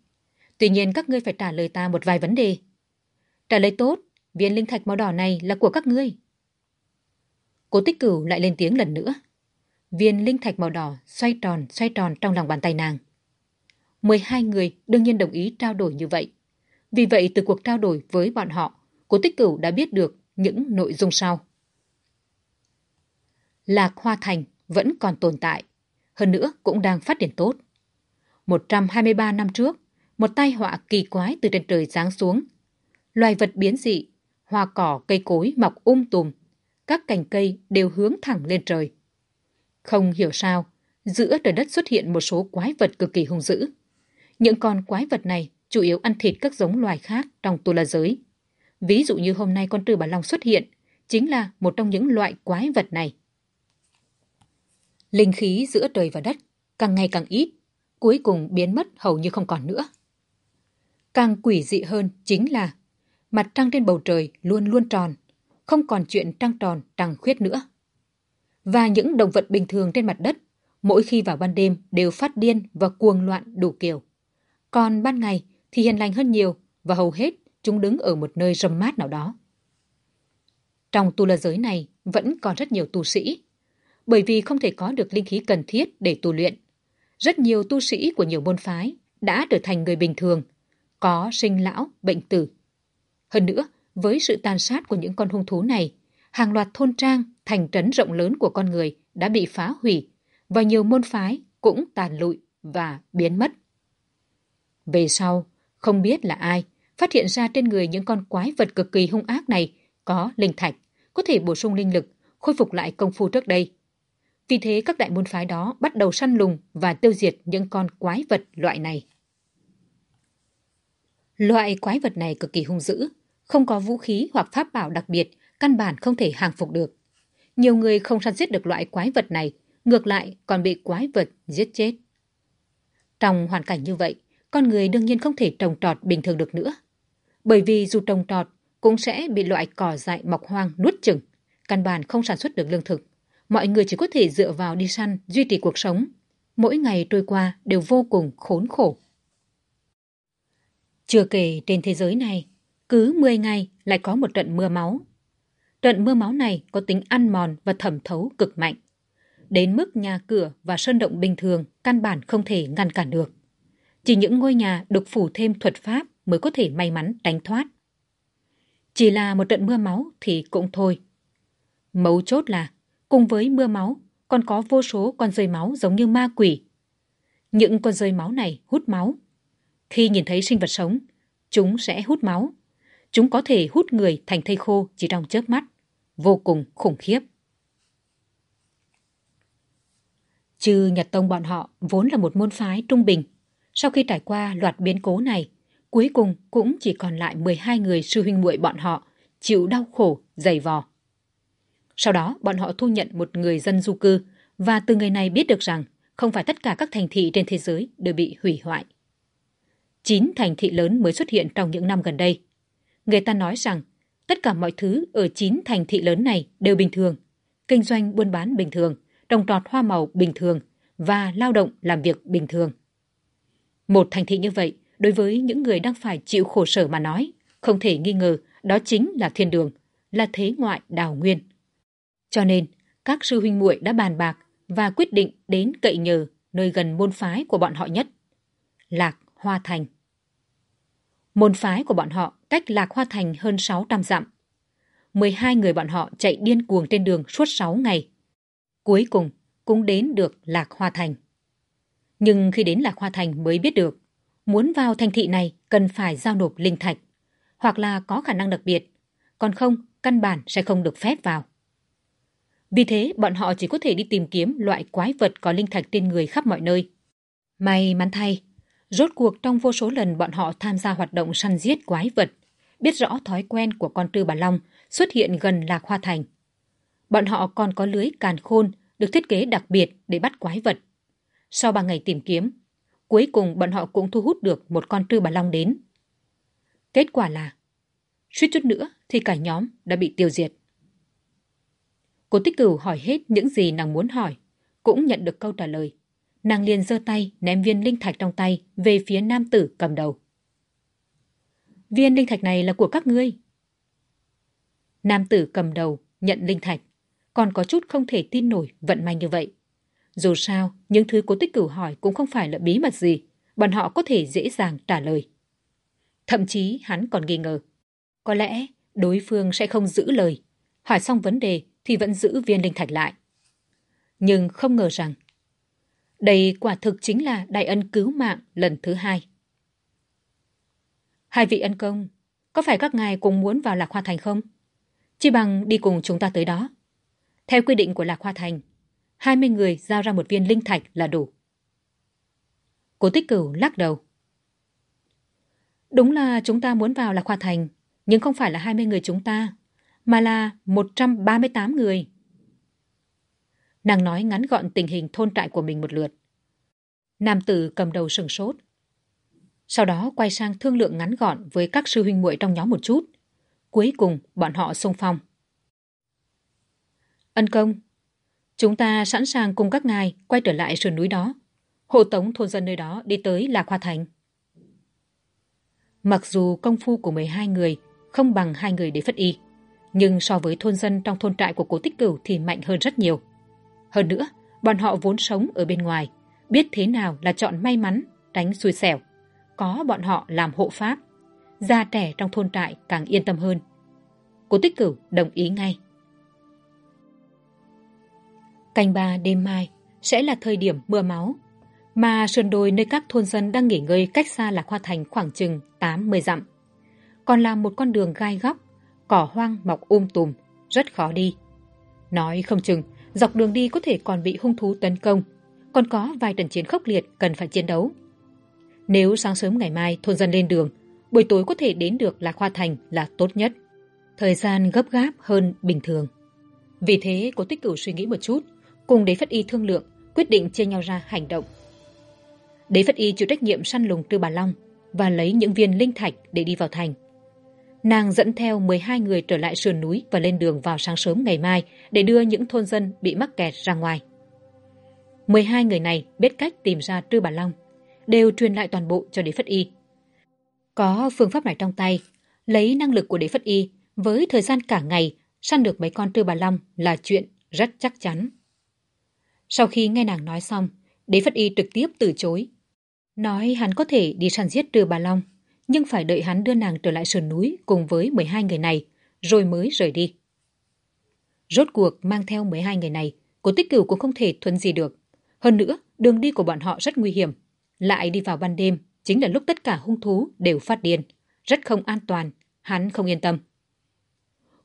Tuy nhiên các ngươi phải trả lời ta một vài vấn đề. Trả lời tốt, viên linh thạch màu đỏ này là của các ngươi. Cố tích cửu lại lên tiếng lần nữa. Viên linh thạch màu đỏ xoay tròn xoay tròn trong lòng bàn tay nàng. 12 người đương nhiên đồng ý trao đổi như vậy. Vì vậy từ cuộc trao đổi với bọn họ, cố tích cửu đã biết được những nội dung sau. Lạc Hoa Thành vẫn còn tồn tại, hơn nữa cũng đang phát triển tốt. 123 năm trước, một tai họa kỳ quái từ trên trời giáng xuống. Loài vật biến dị, hoa cỏ cây cối mọc um tùm, các cành cây đều hướng thẳng lên trời. Không hiểu sao, giữa trời đất xuất hiện một số quái vật cực kỳ hung dữ. Những con quái vật này chủ yếu ăn thịt các giống loài khác trong tu la giới. Ví dụ như hôm nay con trư bà Long xuất hiện, chính là một trong những loại quái vật này. Linh khí giữa trời và đất càng ngày càng ít, cuối cùng biến mất hầu như không còn nữa. Càng quỷ dị hơn chính là mặt trăng trên bầu trời luôn luôn tròn, không còn chuyện trăng tròn trăng khuyết nữa. Và những động vật bình thường trên mặt đất, mỗi khi vào ban đêm đều phát điên và cuồng loạn đủ kiểu. Còn ban ngày thì hiền lành hơn nhiều và hầu hết chúng đứng ở một nơi râm mát nào đó. Trong tu la giới này vẫn còn rất nhiều tu sĩ, bởi vì không thể có được linh khí cần thiết để tu luyện. Rất nhiều tu sĩ của nhiều môn phái đã trở thành người bình thường, có sinh lão, bệnh tử. Hơn nữa, với sự tàn sát của những con hung thú này, hàng loạt thôn trang, thành trấn rộng lớn của con người đã bị phá hủy và nhiều môn phái cũng tàn lụi và biến mất. Về sau, không biết là ai phát hiện ra trên người những con quái vật cực kỳ hung ác này có linh thạch, có thể bổ sung linh lực, khôi phục lại công phu trước đây. Vì thế các đại môn phái đó bắt đầu săn lùng và tiêu diệt những con quái vật loại này. Loại quái vật này cực kỳ hung dữ, không có vũ khí hoặc pháp bảo đặc biệt, căn bản không thể hàng phục được. Nhiều người không săn giết được loại quái vật này, ngược lại còn bị quái vật giết chết. Trong hoàn cảnh như vậy, con người đương nhiên không thể trồng trọt bình thường được nữa. Bởi vì dù trồng trọt cũng sẽ bị loại cỏ dại mọc hoang nuốt chừng, căn bản không sản xuất được lương thực. Mọi người chỉ có thể dựa vào đi săn, duy trì cuộc sống. Mỗi ngày trôi qua đều vô cùng khốn khổ. Chưa kể trên thế giới này, cứ 10 ngày lại có một trận mưa máu. Trận mưa máu này có tính ăn mòn và thẩm thấu cực mạnh. Đến mức nhà cửa và sơn động bình thường căn bản không thể ngăn cản được. Chỉ những ngôi nhà được phủ thêm thuật pháp mới có thể may mắn tránh thoát. Chỉ là một trận mưa máu thì cũng thôi. Mấu chốt là, cùng với mưa máu, còn có vô số con rơi máu giống như ma quỷ. Những con rơi máu này hút máu. Khi nhìn thấy sinh vật sống, chúng sẽ hút máu. Chúng có thể hút người thành thây khô chỉ trong chớp mắt. Vô cùng khủng khiếp. Trừ Nhật Tông bọn họ vốn là một môn phái trung bình. Sau khi trải qua loạt biến cố này, cuối cùng cũng chỉ còn lại 12 người sư huynh muội bọn họ chịu đau khổ, dày vò. Sau đó, bọn họ thu nhận một người dân du cư và từ người này biết được rằng không phải tất cả các thành thị trên thế giới đều bị hủy hoại. Chín thành thị lớn mới xuất hiện trong những năm gần đây. Người ta nói rằng tất cả mọi thứ ở chín thành thị lớn này đều bình thường. Kinh doanh buôn bán bình thường, trồng trọt hoa màu bình thường và lao động làm việc bình thường. Một thành thị như vậy, đối với những người đang phải chịu khổ sở mà nói, không thể nghi ngờ đó chính là thiên đường, là thế ngoại đào nguyên. Cho nên, các sư huynh muội đã bàn bạc và quyết định đến cậy nhờ nơi gần môn phái của bọn họ nhất. Lạc Hoa Thành. Môn phái của bọn họ cách Lạc Hoa Thành hơn 600 dặm. 12 người bọn họ chạy điên cuồng trên đường suốt 6 ngày. Cuối cùng cũng đến được Lạc Hoa Thành. Nhưng khi đến Lạc Hoa Thành mới biết được, muốn vào thành thị này cần phải giao nộp linh thạch, hoặc là có khả năng đặc biệt, còn không, căn bản sẽ không được phép vào. Vì thế, bọn họ chỉ có thể đi tìm kiếm loại quái vật có linh thạch trên người khắp mọi nơi. May mắn thay, rốt cuộc trong vô số lần bọn họ tham gia hoạt động săn giết quái vật, biết rõ thói quen của con trư bà Long xuất hiện gần Lạc Hoa Thành. Bọn họ còn có lưới càn khôn được thiết kế đặc biệt để bắt quái vật. Sau ba ngày tìm kiếm, cuối cùng bọn họ cũng thu hút được một con trư bà Long đến. Kết quả là, suýt chút nữa thì cả nhóm đã bị tiêu diệt. Cô tích cửu hỏi hết những gì nàng muốn hỏi, cũng nhận được câu trả lời. Nàng liền giơ tay ném viên linh thạch trong tay về phía nam tử cầm đầu. Viên linh thạch này là của các ngươi. Nam tử cầm đầu nhận linh thạch, còn có chút không thể tin nổi vận may như vậy. Dù sao, những thứ cố tích cửu hỏi cũng không phải là bí mật gì, bọn họ có thể dễ dàng trả lời. Thậm chí hắn còn nghi ngờ. Có lẽ đối phương sẽ không giữ lời. Hỏi xong vấn đề thì vẫn giữ viên linh thạch lại. Nhưng không ngờ rằng đây quả thực chính là đại ân cứu mạng lần thứ hai. Hai vị ân công, có phải các ngài cũng muốn vào Lạc Hoa Thành không? Chỉ bằng đi cùng chúng ta tới đó. Theo quy định của Lạc Hoa Thành, 20 người giao ra một viên linh thạch là đủ. Cố tích cửu lắc đầu. Đúng là chúng ta muốn vào Lạc Hoa Thành, nhưng không phải là 20 người chúng ta mà là 138 người. Nàng nói ngắn gọn tình hình thôn trại của mình một lượt. Nam tử cầm đầu sừng sốt. Sau đó quay sang thương lượng ngắn gọn với các sư huynh muội trong nhóm một chút. Cuối cùng bọn họ xung phong. Ân công, chúng ta sẵn sàng cùng các ngài quay trở lại sườn núi đó, hộ tống thôn dân nơi đó đi tới Lạc Hoa Thành. Mặc dù công phu của 12 người không bằng hai người để phất y, nhưng so với thôn dân trong thôn trại của cố tích cửu thì mạnh hơn rất nhiều. Hơn nữa, bọn họ vốn sống ở bên ngoài, biết thế nào là chọn may mắn, tránh xui xẻo. Có bọn họ làm hộ pháp, gia trẻ trong thôn trại càng yên tâm hơn. Cố tích cửu đồng ý ngay. Canh ba đêm mai sẽ là thời điểm mưa máu, mà sườn đồi nơi các thôn dân đang nghỉ ngơi cách xa Lạc Hoa Thành khoảng chừng tám mươi dặm. Còn là một con đường gai góc cỏ hoang mọc um tùm, rất khó đi. Nói không chừng, dọc đường đi có thể còn bị hung thú tấn công, còn có vài trận chiến khốc liệt cần phải chiến đấu. Nếu sáng sớm ngày mai thôn dân lên đường, buổi tối có thể đến được Lạc Hoa Thành là tốt nhất. Thời gian gấp gáp hơn bình thường. Vì thế, cô tích cửu suy nghĩ một chút, cùng đế phất y thương lượng, quyết định chia nhau ra hành động. Đế phất y chịu trách nhiệm săn lùng Tư bà Long và lấy những viên linh thạch để đi vào thành. Nàng dẫn theo 12 người trở lại sườn núi và lên đường vào sáng sớm ngày mai để đưa những thôn dân bị mắc kẹt ra ngoài. 12 người này biết cách tìm ra Trư Bà Long, đều truyền lại toàn bộ cho đế phất y. Có phương pháp này trong tay, lấy năng lực của đế phất y với thời gian cả ngày săn được mấy con Trư Bà Long là chuyện rất chắc chắn. Sau khi nghe nàng nói xong, đế phất y trực tiếp từ chối. Nói hắn có thể đi săn giết Trư Bà Long, nhưng phải đợi hắn đưa nàng trở lại sườn núi cùng với 12 người này, rồi mới rời đi. Rốt cuộc mang theo 12 người này, cố tích cửu cũng không thể thuận gì được. Hơn nữa, đường đi của bọn họ rất nguy hiểm. Lại đi vào ban đêm, chính là lúc tất cả hung thú đều phát điên. Rất không an toàn, hắn không yên tâm.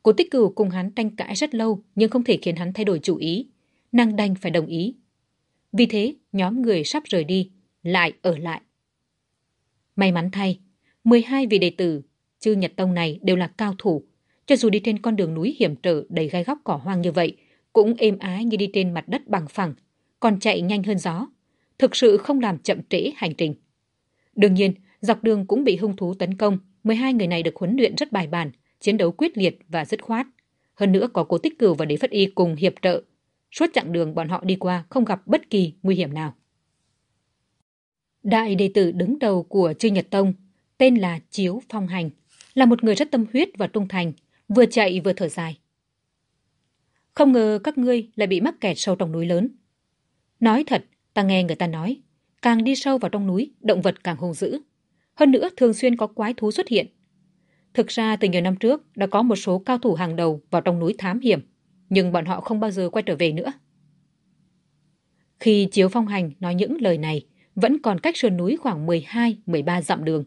Cố tích cửu cùng hắn tranh cãi rất lâu nhưng không thể khiến hắn thay đổi chủ ý. Nàng đành phải đồng ý. Vì thế, nhóm người sắp rời đi, lại ở lại. May mắn thay, 12 vị đệ tử chư Nhật Tông này đều là cao thủ. Cho dù đi trên con đường núi hiểm trở đầy gai góc cỏ hoang như vậy, cũng êm ái như đi trên mặt đất bằng phẳng, còn chạy nhanh hơn gió. Thực sự không làm chậm trễ hành trình. Đương nhiên, dọc đường cũng bị hung thú tấn công. 12 người này được huấn luyện rất bài bản, chiến đấu quyết liệt và dứt khoát. Hơn nữa có cố tích cửu và đế phất y cùng hiệp trợ. Suốt chặng đường bọn họ đi qua không gặp bất kỳ nguy hiểm nào. Đại đệ tử đứng đầu của Chư Nhật Tông, tên là Chiếu Phong Hành, là một người rất tâm huyết và trung thành, vừa chạy vừa thở dài. Không ngờ các ngươi lại bị mắc kẹt sâu trong núi lớn. Nói thật, ta nghe người ta nói, càng đi sâu vào trong núi, động vật càng hung dữ. Hơn nữa, thường xuyên có quái thú xuất hiện. Thực ra, từ nhiều năm trước, đã có một số cao thủ hàng đầu vào trong núi thám hiểm, nhưng bọn họ không bao giờ quay trở về nữa. Khi Chiếu Phong Hành nói những lời này, vẫn còn cách sườn núi khoảng 12-13 dặm đường.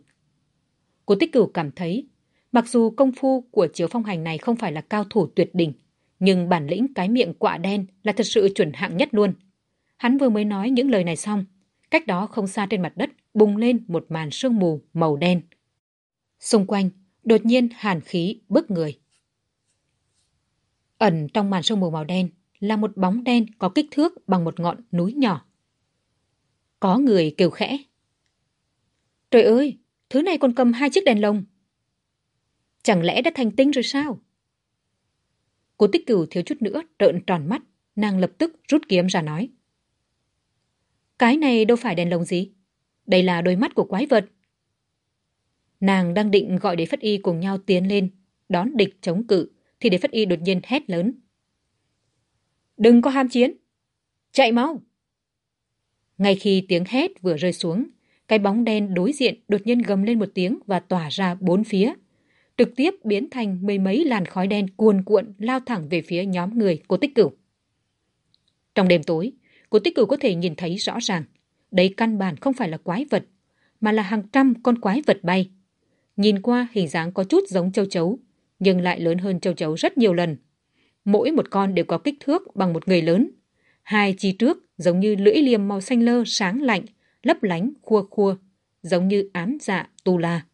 Cố Tích Cửu cảm thấy, mặc dù công phu của Chiếu Phong Hành này không phải là cao thủ tuyệt đỉnh, nhưng bản lĩnh cái miệng quạ đen là thật sự chuẩn hạng nhất luôn. Hắn vừa mới nói những lời này xong, cách đó không xa trên mặt đất bùng lên một màn sương mù màu đen. Xung quanh, đột nhiên hàn khí bức người. Ẩn trong màn sương mù màu đen là một bóng đen có kích thước bằng một ngọn núi nhỏ. Có người kêu khẽ. Trời ơi, thứ này còn cầm hai chiếc đèn lồng. Chẳng lẽ đã thành tinh rồi sao? Cô tích cửu thiếu chút nữa trợn tròn mắt, nàng lập tức rút kiếm ra nói. Cái này đâu phải đèn lồng gì. Đây là đôi mắt của quái vật. Nàng đang định gọi để phất y cùng nhau tiến lên, đón địch chống cự, thì để phất y đột nhiên hét lớn. Đừng có ham chiến! Chạy mau! Ngay khi tiếng hét vừa rơi xuống, cái bóng đen đối diện đột nhiên gầm lên một tiếng và tỏa ra bốn phía. Trực tiếp biến thành mười mấy làn khói đen cuồn cuộn lao thẳng về phía nhóm người của tích cửu. Trong đêm tối, cô tích cửu có thể nhìn thấy rõ ràng. Đấy căn bản không phải là quái vật, mà là hàng trăm con quái vật bay. Nhìn qua hình dáng có chút giống châu chấu, nhưng lại lớn hơn châu chấu rất nhiều lần. Mỗi một con đều có kích thước bằng một người lớn. Hai chi trước giống như lưỡi liềm màu xanh lơ sáng lạnh, lấp lánh khua khua, giống như ám dạ tu la.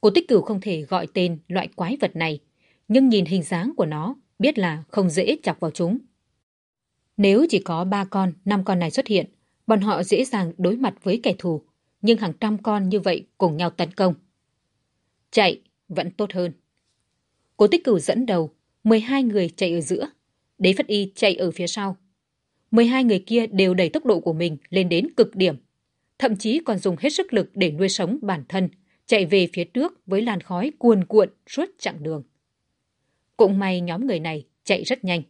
Cô tích cửu không thể gọi tên loại quái vật này, nhưng nhìn hình dáng của nó biết là không dễ chọc vào chúng. Nếu chỉ có ba con, năm con này xuất hiện, bọn họ dễ dàng đối mặt với kẻ thù, nhưng hàng trăm con như vậy cùng nhau tấn công. Chạy vẫn tốt hơn. Cố tích cửu dẫn đầu, 12 người chạy ở giữa, đế phất y chạy ở phía sau. 12 người kia đều đẩy tốc độ của mình lên đến cực điểm, thậm chí còn dùng hết sức lực để nuôi sống bản thân, chạy về phía trước với làn khói cuồn cuộn suốt chặng đường. Cũng may nhóm người này chạy rất nhanh.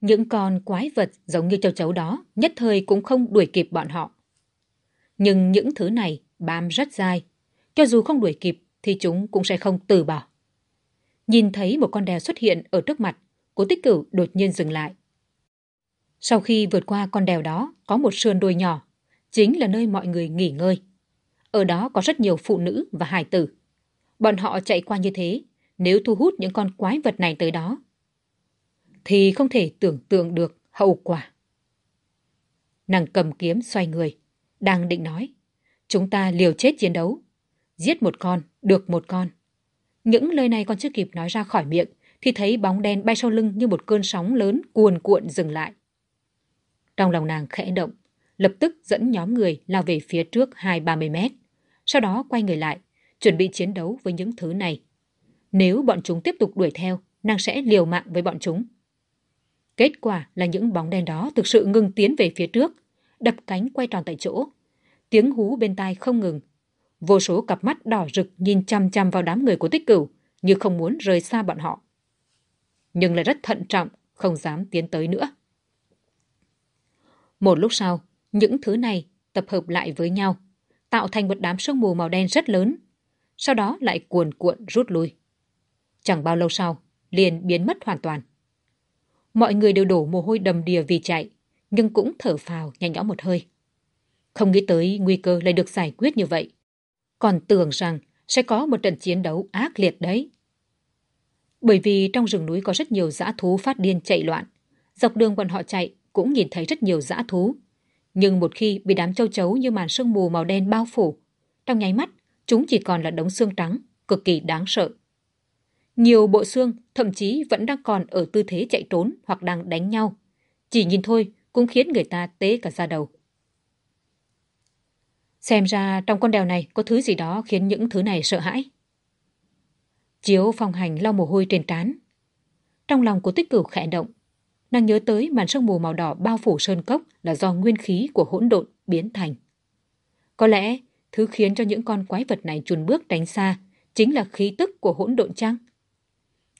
Những con quái vật giống như châu chấu đó nhất thời cũng không đuổi kịp bọn họ. Nhưng những thứ này bám rất dai, Cho dù không đuổi kịp thì chúng cũng sẽ không từ bỏ. Nhìn thấy một con đèo xuất hiện ở trước mặt, cố tích cửu đột nhiên dừng lại. Sau khi vượt qua con đèo đó có một sườn đồi nhỏ, chính là nơi mọi người nghỉ ngơi. Ở đó có rất nhiều phụ nữ và hài tử. Bọn họ chạy qua như thế, nếu thu hút những con quái vật này tới đó, thì không thể tưởng tượng được hậu quả. Nàng cầm kiếm xoay người, đang định nói, chúng ta liều chết chiến đấu, giết một con, được một con. Những lời này còn chưa kịp nói ra khỏi miệng, thì thấy bóng đen bay sau lưng như một cơn sóng lớn cuồn cuộn dừng lại. Trong lòng nàng khẽ động, lập tức dẫn nhóm người lao về phía trước hai ba mươi mét. Sau đó quay người lại, chuẩn bị chiến đấu với những thứ này. Nếu bọn chúng tiếp tục đuổi theo, nàng sẽ liều mạng với bọn chúng. Kết quả là những bóng đen đó thực sự ngừng tiến về phía trước, đập cánh quay tròn tại chỗ. Tiếng hú bên tai không ngừng. Vô số cặp mắt đỏ rực nhìn chăm chăm vào đám người của tích cửu, như không muốn rời xa bọn họ. Nhưng lại rất thận trọng, không dám tiến tới nữa. Một lúc sau, những thứ này tập hợp lại với nhau, tạo thành một đám sương mù màu đen rất lớn, sau đó lại cuồn cuộn rút lui. Chẳng bao lâu sau, liền biến mất hoàn toàn. Mọi người đều đổ mồ hôi đầm đìa vì chạy, nhưng cũng thở phào nhanh nhõm một hơi. Không nghĩ tới nguy cơ lại được giải quyết như vậy. Còn tưởng rằng sẽ có một trận chiến đấu ác liệt đấy. Bởi vì trong rừng núi có rất nhiều dã thú phát điên chạy loạn. Dọc đường bọn họ chạy cũng nhìn thấy rất nhiều dã thú. Nhưng một khi bị đám châu chấu như màn sương mù màu đen bao phủ, trong nháy mắt chúng chỉ còn là đống xương trắng, cực kỳ đáng sợ. Nhiều bộ xương thậm chí vẫn đang còn ở tư thế chạy trốn hoặc đang đánh nhau. Chỉ nhìn thôi cũng khiến người ta tế cả da đầu. Xem ra trong con đèo này có thứ gì đó khiến những thứ này sợ hãi. Chiếu phong hành lau mồ hôi trên trán. Trong lòng của tích cửu khẽ động, nàng nhớ tới màn sương mù màu đỏ bao phủ sơn cốc là do nguyên khí của hỗn độn biến thành. Có lẽ thứ khiến cho những con quái vật này chùn bước đánh xa chính là khí tức của hỗn độn trăng.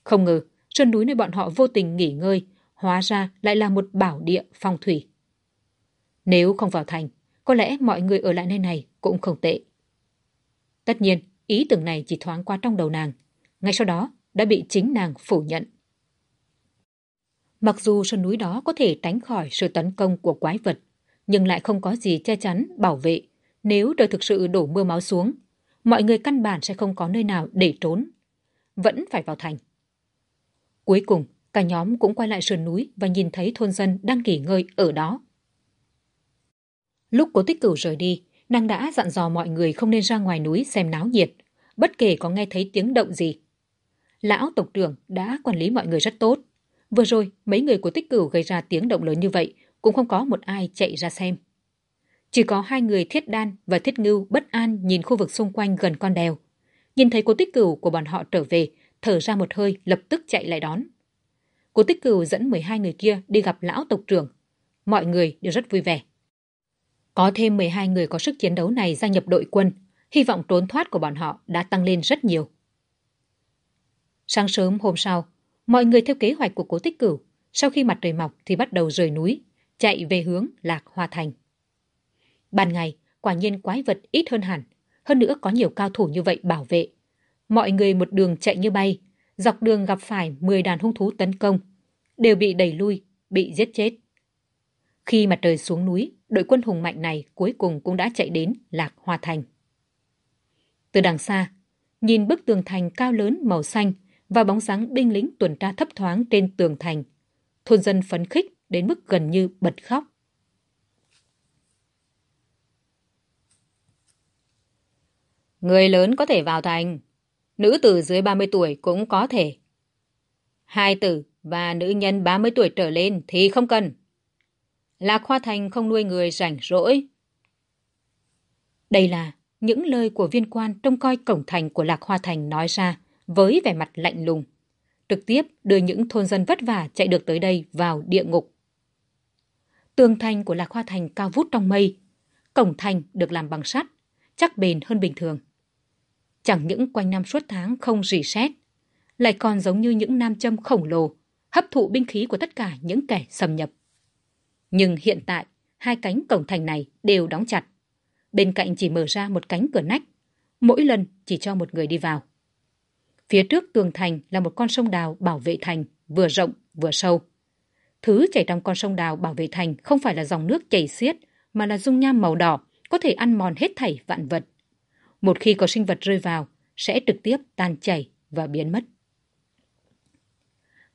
Không ngờ, sơn núi nơi bọn họ vô tình nghỉ ngơi, hóa ra lại là một bảo địa phong thủy. Nếu không vào thành, có lẽ mọi người ở lại nơi này cũng không tệ. Tất nhiên, ý tưởng này chỉ thoáng qua trong đầu nàng, ngay sau đó đã bị chính nàng phủ nhận. Mặc dù sơn núi đó có thể tránh khỏi sự tấn công của quái vật, nhưng lại không có gì che chắn, bảo vệ. Nếu trời thực sự đổ mưa máu xuống, mọi người căn bản sẽ không có nơi nào để trốn. Vẫn phải vào thành. Cuối cùng, cả nhóm cũng quay lại sườn núi và nhìn thấy thôn dân đang nghỉ ngơi ở đó. Lúc cố tích cửu rời đi, nàng đã dặn dò mọi người không nên ra ngoài núi xem náo nhiệt, bất kể có nghe thấy tiếng động gì. Lão tộc trưởng đã quản lý mọi người rất tốt. Vừa rồi, mấy người của tích cửu gây ra tiếng động lớn như vậy, cũng không có một ai chạy ra xem. Chỉ có hai người thiết đan và thiết ngưu bất an nhìn khu vực xung quanh gần con đèo. Nhìn thấy cô tích cửu của bọn họ trở về, thở ra một hơi lập tức chạy lại đón. Cô tích cửu dẫn 12 người kia đi gặp lão tộc trưởng. Mọi người đều rất vui vẻ. Có thêm 12 người có sức chiến đấu này gia nhập đội quân, hy vọng trốn thoát của bọn họ đã tăng lên rất nhiều. Sáng sớm hôm sau, mọi người theo kế hoạch của cố tích cửu, sau khi mặt trời mọc thì bắt đầu rời núi, chạy về hướng Lạc Hoa Thành. Ban ngày, quả nhiên quái vật ít hơn hẳn, hơn nữa có nhiều cao thủ như vậy bảo vệ. Mọi người một đường chạy như bay, dọc đường gặp phải 10 đàn hung thú tấn công, đều bị đẩy lui, bị giết chết. Khi mặt trời xuống núi, đội quân hùng mạnh này cuối cùng cũng đã chạy đến Lạc Hoa Thành. Từ đằng xa, nhìn bức tường thành cao lớn màu xanh và bóng dáng binh lính tuần tra thấp thoáng trên tường thành, thôn dân phấn khích đến mức gần như bật khóc. Người lớn có thể vào thành, nữ tử dưới 30 tuổi cũng có thể. Hai tử và nữ nhân 30 tuổi trở lên thì không cần. Lạc Hoa Thành không nuôi người rảnh rỗi. Đây là những lời của viên quan trông coi cổng thành của Lạc Hoa Thành nói ra với vẻ mặt lạnh lùng. Trực tiếp đưa những thôn dân vất vả chạy được tới đây vào địa ngục. Tường thành của Lạc Hoa Thành cao vút trong mây. Cổng thành được làm bằng sắt, chắc bền hơn bình thường. Chẳng những quanh năm suốt tháng không rỉ sét, lại còn giống như những nam châm khổng lồ, hấp thụ binh khí của tất cả những kẻ xâm nhập. Nhưng hiện tại, hai cánh cổng thành này đều đóng chặt. Bên cạnh chỉ mở ra một cánh cửa nách, mỗi lần chỉ cho một người đi vào. Phía trước tường thành là một con sông đào bảo vệ thành, vừa rộng vừa sâu. Thứ chảy trong con sông đào bảo vệ thành không phải là dòng nước chảy xiết, mà là dung nham màu đỏ, có thể ăn mòn hết thảy vạn vật. Một khi có sinh vật rơi vào, sẽ trực tiếp tan chảy và biến mất.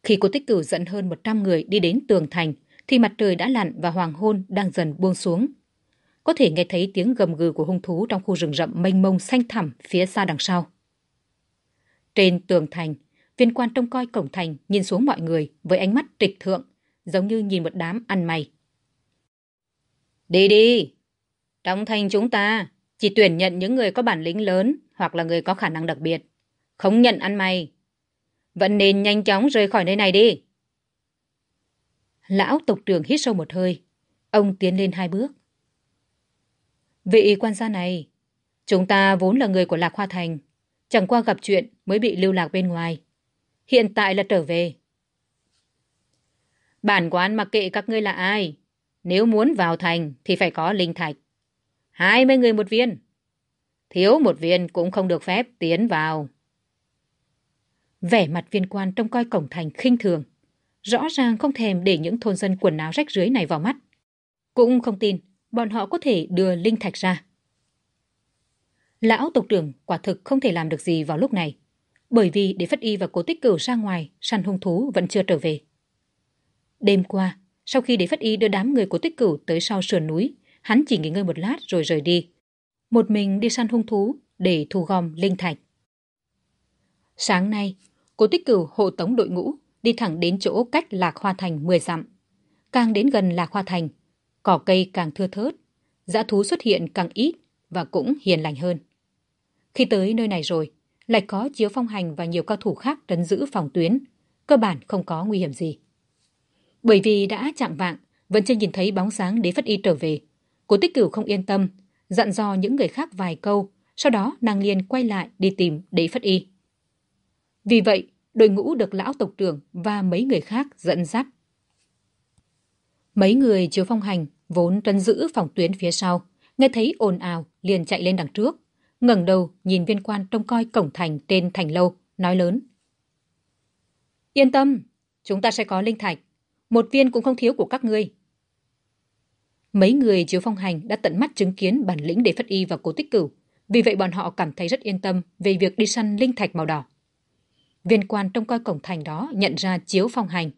Khi cô tích cửu dẫn hơn 100 người đi đến tường thành, thì mặt trời đã lặn và hoàng hôn đang dần buông xuống. Có thể nghe thấy tiếng gầm gừ của hung thú trong khu rừng rậm mênh mông xanh thẳm phía xa đằng sau. Trên tường thành, viên quan trông coi cổng thành nhìn xuống mọi người với ánh mắt trịch thượng, giống như nhìn một đám ăn mày. Đi đi! Trong thành chúng ta chỉ tuyển nhận những người có bản lĩnh lớn hoặc là người có khả năng đặc biệt. Không nhận ăn mày. Vẫn nên nhanh chóng rời khỏi nơi này đi. Lão tộc trưởng hít sâu một hơi. Ông tiến lên hai bước. Vị quan gia này, chúng ta vốn là người của Lạc Hoa Thành. Chẳng qua gặp chuyện mới bị lưu lạc bên ngoài. Hiện tại là trở về. Bản quán mặc kệ các ngươi là ai. Nếu muốn vào thành thì phải có linh thạch. Hai mươi người một viên. Thiếu một viên cũng không được phép tiến vào. Vẻ mặt viên quan trông coi cổng thành khinh thường. Rõ ràng không thèm để những thôn dân quần áo rách rưới này vào mắt. Cũng không tin bọn họ có thể đưa linh thạch ra. Lão tộc trưởng quả thực không thể làm được gì vào lúc này. Bởi vì để Phất Y và Cố Tích Cửu ra ngoài, săn hung thú vẫn chưa trở về. Đêm qua, sau khi để Phất Y đưa đám người cố Tích Cửu tới sau sườn núi, hắn chỉ nghỉ ngơi một lát rồi rời đi. Một mình đi săn hung thú để thu gom linh thạch. Sáng nay, Cố Tích Cửu hộ tống đội ngũ đi thẳng đến chỗ cách Lạc Hoa Thành 10 dặm. Càng đến gần Lạc Hoa Thành, cỏ cây càng thưa thớt, dã thú xuất hiện càng ít và cũng hiền lành hơn. Khi tới nơi này rồi, lại có chiếu phong hành và nhiều cao thủ khác trấn giữ phòng tuyến, cơ bản không có nguy hiểm gì. Bởi vì đã chạng vạng, vẫn chưa nhìn thấy bóng sáng đế phất y trở về. Cố tích cửu không yên tâm, dặn dò những người khác vài câu, sau đó nàng liền quay lại đi tìm đế phất y. Vì vậy, đội ngũ được lão tộc trưởng và mấy người khác dẫn dắt. Mấy người chiếu phong hành vốn trấn giữ phòng tuyến phía sau, nghe thấy ồn ào liền chạy lên đằng trước, ngẩng đầu nhìn viên quan trông coi cổng thành trên thành lâu, nói lớn. Yên tâm, chúng ta sẽ có linh thạch, một viên cũng không thiếu của các ngươi. Mấy người chiếu phong hành đã tận mắt chứng kiến bản lĩnh để phất y và cố tích cửu, vì vậy bọn họ cảm thấy rất yên tâm về việc đi săn linh thạch màu đỏ. Viên quan trông coi cổng thành đó nhận ra chiếu phong hành.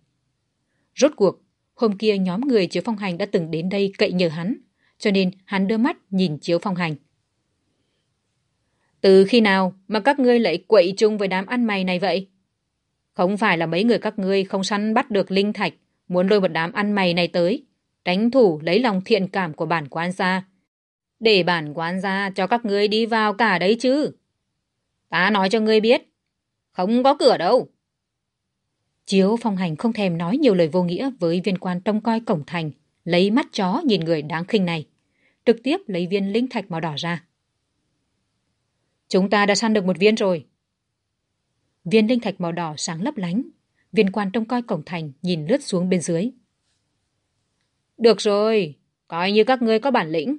Rốt cuộc, hôm kia nhóm người chiếu phong hành đã từng đến đây cậy nhờ hắn, cho nên hắn đưa mắt nhìn chiếu phong hành. Từ khi nào mà các ngươi lại quậy chung với đám ăn mày này vậy? Không phải là mấy người các ngươi không săn bắt được linh thạch, muốn lôi một đám ăn mày này tới, đánh thủ lấy lòng thiện cảm của bản quan gia. Để bản quan gia cho các ngươi đi vào cả đấy chứ. Ta nói cho ngươi biết, không có cửa đâu. Chiếu phong hành không thèm nói nhiều lời vô nghĩa với viên quan trông coi cổng thành, lấy mắt chó nhìn người đáng khinh này. Trực tiếp lấy viên linh thạch màu đỏ ra. Chúng ta đã săn được một viên rồi. Viên linh thạch màu đỏ sáng lấp lánh. Viên quan trông coi cổng thành nhìn lướt xuống bên dưới. Được rồi, coi như các ngươi có bản lĩnh.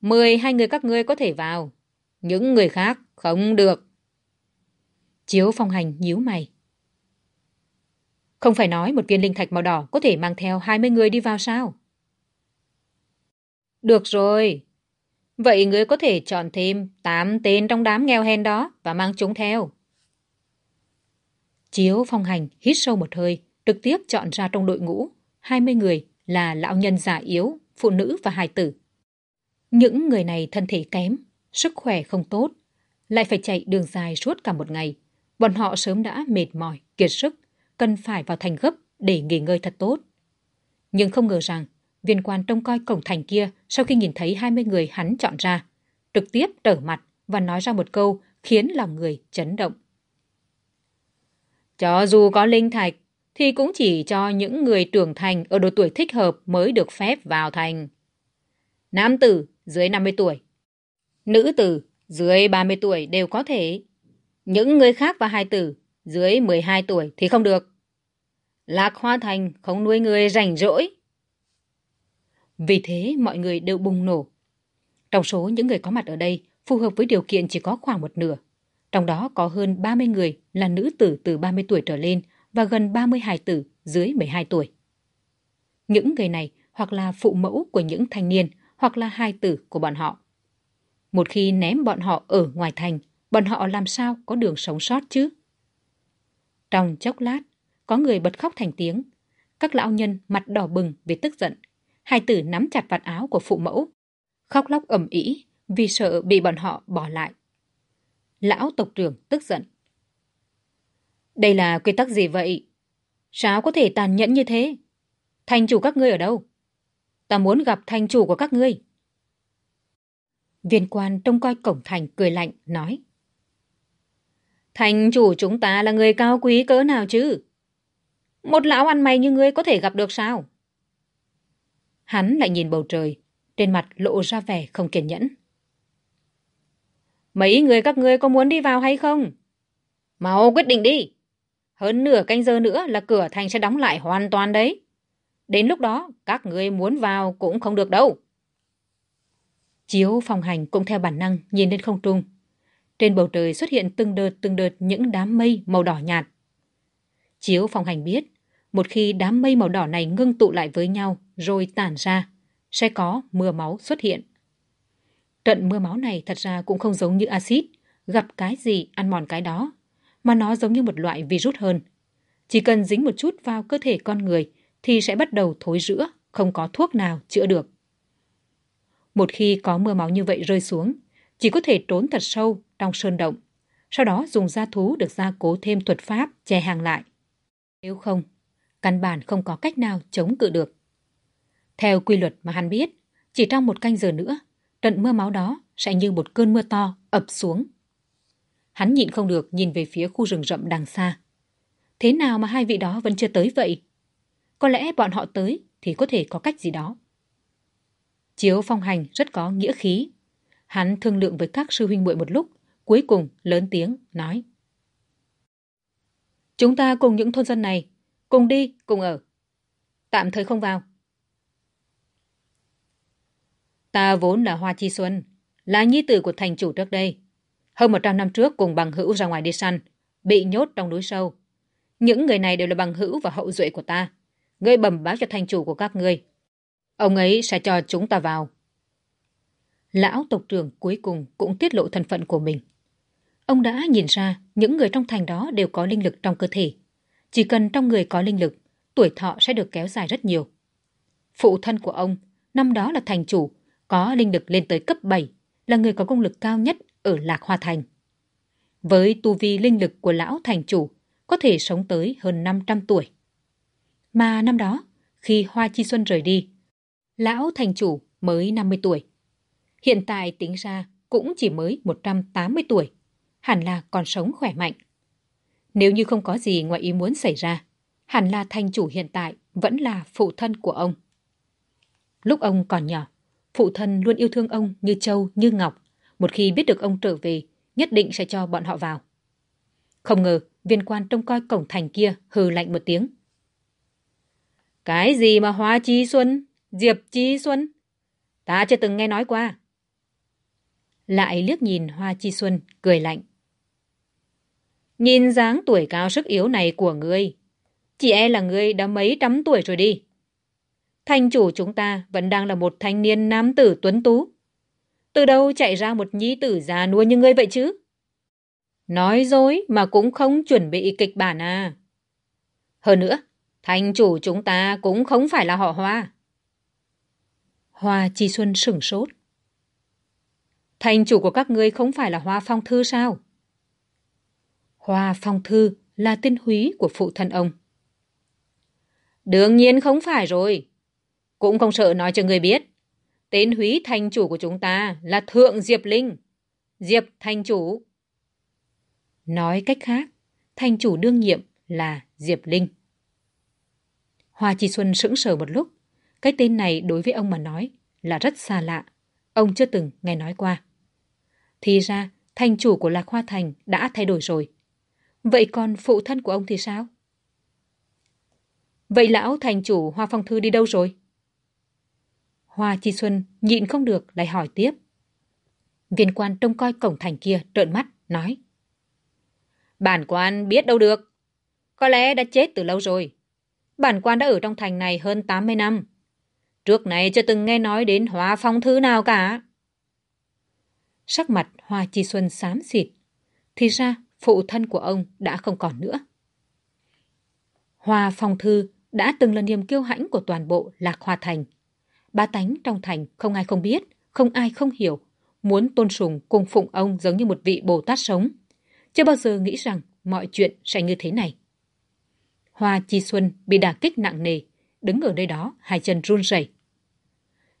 Mười hai người các ngươi có thể vào. Những người khác không được. Chiếu phong hành nhíu mày. Không phải nói một viên linh thạch màu đỏ có thể mang theo 20 người đi vào sao? Được rồi, Vậy ngươi có thể chọn thêm 8 tên trong đám nghèo hèn đó và mang chúng theo. Chiếu phong hành hít sâu một hơi, trực tiếp chọn ra trong đội ngũ 20 người là lão nhân già yếu, phụ nữ và hài tử. Những người này thân thể kém, sức khỏe không tốt, lại phải chạy đường dài suốt cả một ngày. Bọn họ sớm đã mệt mỏi, kiệt sức, cần phải vào thành gấp để nghỉ ngơi thật tốt. Nhưng không ngờ rằng Viên quan trông coi cổng thành kia sau khi nhìn thấy 20 người hắn chọn ra, trực tiếp trở mặt và nói ra một câu khiến lòng người chấn động. Cho dù có linh thạch, thì cũng chỉ cho những người trưởng thành ở độ tuổi thích hợp mới được phép vào thành. Nam tử dưới 50 tuổi, nữ tử dưới 30 tuổi đều có thể. Những người khác và hai tử dưới 12 tuổi thì không được. Lạc Hoa Thành không nuôi người rảnh rỗi vì thế mọi người đều bùng nổ. Trong số những người có mặt ở đây, phù hợp với điều kiện chỉ có khoảng một nửa. Trong đó có hơn 30 người là nữ tử từ 30 tuổi trở lên và gần 30 hài tử dưới 12 tuổi. Những người này hoặc là phụ mẫu của những thanh niên hoặc là hài tử của bọn họ. Một khi ném bọn họ ở ngoài thành, bọn họ làm sao có đường sống sót chứ? Trong chốc lát, có người bật khóc thành tiếng. Các lão nhân mặt đỏ bừng vì tức giận, hai tử nắm chặt vạt áo của phụ mẫu, khóc lóc ầm ĩ vì sợ bị bọn họ bỏ lại. Lão tộc trưởng tức giận. Đây là quy tắc gì vậy? Sao có thể tàn nhẫn như thế? Thành chủ các ngươi ở đâu? Ta muốn gặp thành chủ của các ngươi. Viên quan trông coi cổng thành cười lạnh, nói. Thành chủ chúng ta là người cao quý cỡ nào chứ? Một lão ăn mày như ngươi có thể gặp được sao? Hắn lại nhìn bầu trời, trên mặt lộ ra vẻ không kiên nhẫn. Mấy người các ngươi có muốn đi vào hay không? Mau quyết định đi. Hơn nửa canh giờ nữa là cửa thành sẽ đóng lại hoàn toàn đấy. Đến lúc đó, các ngươi muốn vào cũng không được đâu. Chiếu phong hành cũng theo bản năng nhìn lên không trung. Trên bầu trời xuất hiện từng đợt từng đợt những đám mây màu đỏ nhạt. Chiếu phong hành biết, một khi đám mây màu đỏ này ngưng tụ lại với nhau rồi tản ra, sẽ có mưa máu xuất hiện. Trận mưa máu này thật ra cũng không giống như axit, gặp cái gì ăn mòn cái đó, mà nó giống như một loại virus hơn. Chỉ cần dính một chút vào cơ thể con người thì sẽ bắt đầu thối rữa, không có thuốc nào chữa được. Một khi có mưa máu như vậy rơi xuống, chỉ có thể trốn thật sâu trong sơn động, sau đó dùng da thú được gia cố thêm thuật pháp che hàng lại. Nếu không, căn bản không có cách nào chống cự được. Theo quy luật mà hắn biết, chỉ trong một canh giờ nữa, trận mưa máu đó sẽ như một cơn mưa to ập xuống. Hắn nhịn không được nhìn về phía khu rừng rậm đằng xa. Thế nào mà hai vị đó vẫn chưa tới vậy? Có lẽ bọn họ tới thì có thể có cách gì đó. Chiếu phong hành rất có nghĩa khí. Hắn thương lượng với các sư huynh muội một lúc, cuối cùng lớn tiếng nói. Chúng ta cùng những thôn dân này, cùng đi, cùng ở. Tạm thời không vào. Ta vốn là Hoa Chi Xuân, là nhi tử của thành chủ trước đây. Hơn 100 năm trước cùng bằng hữu ra ngoài đi săn, bị nhốt trong núi sâu. Những người này đều là bằng hữu và hậu duệ của ta. Ngươi bẩm báo cho thành chủ của các ngươi. Ông ấy sẽ cho chúng ta vào. Lão tộc trưởng cuối cùng cũng tiết lộ thân phận của mình. Ông đã nhìn ra những người trong thành đó đều có linh lực trong cơ thể. Chỉ cần trong người có linh lực, tuổi thọ sẽ được kéo dài rất nhiều. Phụ thân của ông, năm đó là thành chủ, có linh lực lên tới cấp 7, là người có công lực cao nhất ở Lạc Hoa Thành. Với tu vi linh lực của lão thành chủ, có thể sống tới hơn 500 tuổi. Mà năm đó, khi Hoa Chi Xuân rời đi, lão thành chủ mới 50 tuổi. Hiện tại tính ra cũng chỉ mới 180 tuổi, hẳn là còn sống khỏe mạnh. Nếu như không có gì ngoài ý muốn xảy ra, hẳn là thành chủ hiện tại vẫn là phụ thân của ông. Lúc ông còn nhỏ, phụ thân luôn yêu thương ông như châu, như ngọc. Một khi biết được ông trở về, nhất định sẽ cho bọn họ vào. Không ngờ, viên quan trông coi cổng thành kia hừ lạnh một tiếng. Cái gì mà hóa Chi Xuân, Diệp Chi Xuân? Ta chưa từng nghe nói qua. Lại liếc nhìn Hoa Chi Xuân, cười lạnh. Nhìn dáng tuổi cao sức yếu này của ngươi, chỉ e là ngươi đã mấy trăm tuổi rồi đi. Thành chủ chúng ta vẫn đang là một thanh niên nam tử tuấn tú. Từ đâu chạy ra một nhi tử già nua như ngươi vậy chứ? Nói dối mà cũng không chuẩn bị kịch bản à. Hơn nữa, thành chủ chúng ta cũng không phải là họ Hoa. Hoa Chi Xuân sửng sốt. Thành chủ của các ngươi không phải là Hoa Phong Thư sao? Hoa Phong Thư là tên húy của phụ thân ông. Đương nhiên không phải rồi. Cũng không sợ nói cho người biết. Tên húy thành chủ của chúng ta là Thượng Diệp Linh. Diệp thành chủ. Nói cách khác, thành chủ đương nhiệm là Diệp Linh. Hoa Chi Xuân sững sờ một lúc. Cái tên này đối với ông mà nói là rất xa lạ. Ông chưa từng nghe nói qua. Thì ra, thành chủ của Lạc Hoa Thành đã thay đổi rồi. Vậy còn phụ thân của ông thì sao? Vậy lão thành chủ Hoa Phong Thư đi đâu rồi? Hoa Chi Xuân nhịn không được lại hỏi tiếp. Viên quan trông coi cổng thành kia trợn mắt, nói. Bản quan biết đâu được. Có lẽ đã chết từ lâu rồi. Bản quan đã ở trong thành này hơn 80 năm. Trước này chưa từng nghe nói đến Hoa Phong Thư nào cả. Sắc mặt Hoa Chi Xuân xám xịt. Thì ra phụ thân của ông đã không còn nữa. Hoa Phong Thư đã từng là niềm kiêu hãnh của toàn bộ Lạc Hoa Thành. Ba tánh trong thành không ai không biết, không ai không hiểu, muốn tôn sùng cung phụng ông giống như một vị Bồ Tát sống. Chưa bao giờ nghĩ rằng mọi chuyện sẽ như thế này. Hoa Chi Xuân bị đả kích nặng nề, đứng ở nơi đó hai chân run rẩy.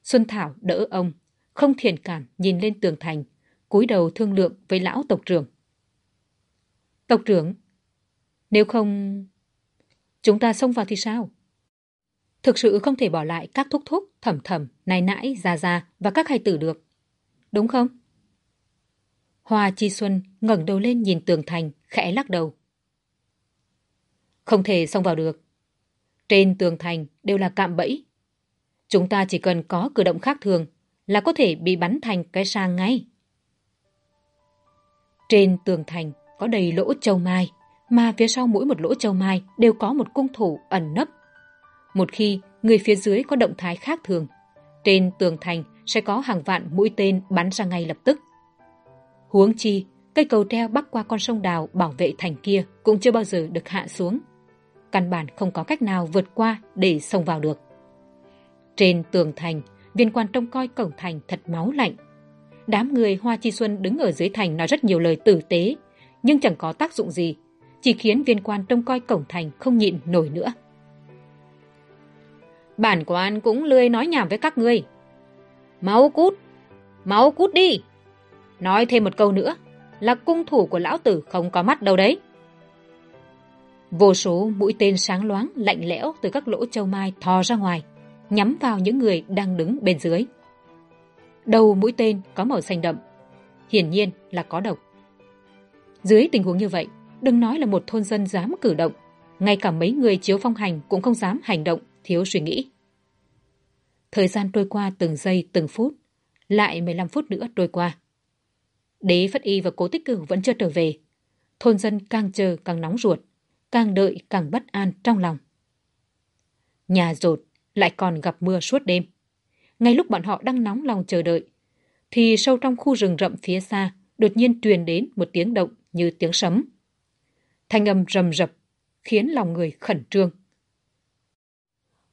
Xuân Thảo đỡ ông, không thiền cảm nhìn lên tường thành, cúi đầu thương lượng với lão tộc trưởng. Tộc trưởng, nếu không... Chúng ta xông vào thì sao? Thực sự không thể bỏ lại các thúc thúc, thẩm thẩm, nai nãi, già già và các hài tử được. Đúng không? Hoa Chi Xuân ngẩng đầu lên nhìn tường thành, khẽ lắc đầu. Không thể xông vào được. Trên tường thành đều là cạm bẫy. Chúng ta chỉ cần có cử động khác thường là có thể bị bắn thành cái sang ngay. Trên tường thành có đầy lỗ châu mai, mà phía sau mỗi một lỗ châu mai đều có một cung thủ ẩn nấp. Một khi người phía dưới có động thái khác thường, trên tường thành sẽ có hàng vạn mũi tên bắn ra ngay lập tức. Huống chi, cây cầu treo bắc qua con sông đào bảo vệ thành kia cũng chưa bao giờ được hạ xuống. Căn bản không có cách nào vượt qua để xông vào được. Trên tường thành, viên quan trông coi cổng thành thật máu lạnh. Đám người Hoa Chi Xuân đứng ở dưới thành nói rất nhiều lời tử tế, nhưng chẳng có tác dụng gì, chỉ khiến viên quan trông coi cổng thành không nhịn nổi nữa. Bản quan cũng lười nói nhảm với các ngươi. Máu cút, máu cút đi. Nói thêm một câu nữa, là cung thủ của lão tử không có mắt đâu đấy. Vô số mũi tên sáng loáng, lạnh lẽo từ các lỗ châu mai thò ra ngoài, nhắm vào những người đang đứng bên dưới. Đầu mũi tên có màu xanh đậm, hiển nhiên là có độc. Dưới tình huống như vậy, đừng nói là một thôn dân dám cử động, ngay cả mấy người chiếu phong hành cũng không dám hành động, thiếu suy nghĩ. Thời gian trôi qua từng giây từng phút, lại 15 phút nữa trôi qua. Đế Phất Y và Cố Tích Cửu vẫn chưa trở về. Thôn dân càng chờ càng nóng ruột, càng đợi càng bất an trong lòng. Nhà rột lại còn gặp mưa suốt đêm. Ngay lúc bọn họ đang nóng lòng chờ đợi, thì sâu trong khu rừng rậm phía xa đột nhiên truyền đến một tiếng động như tiếng sấm. Thanh âm rầm rập, khiến lòng người khẩn trương.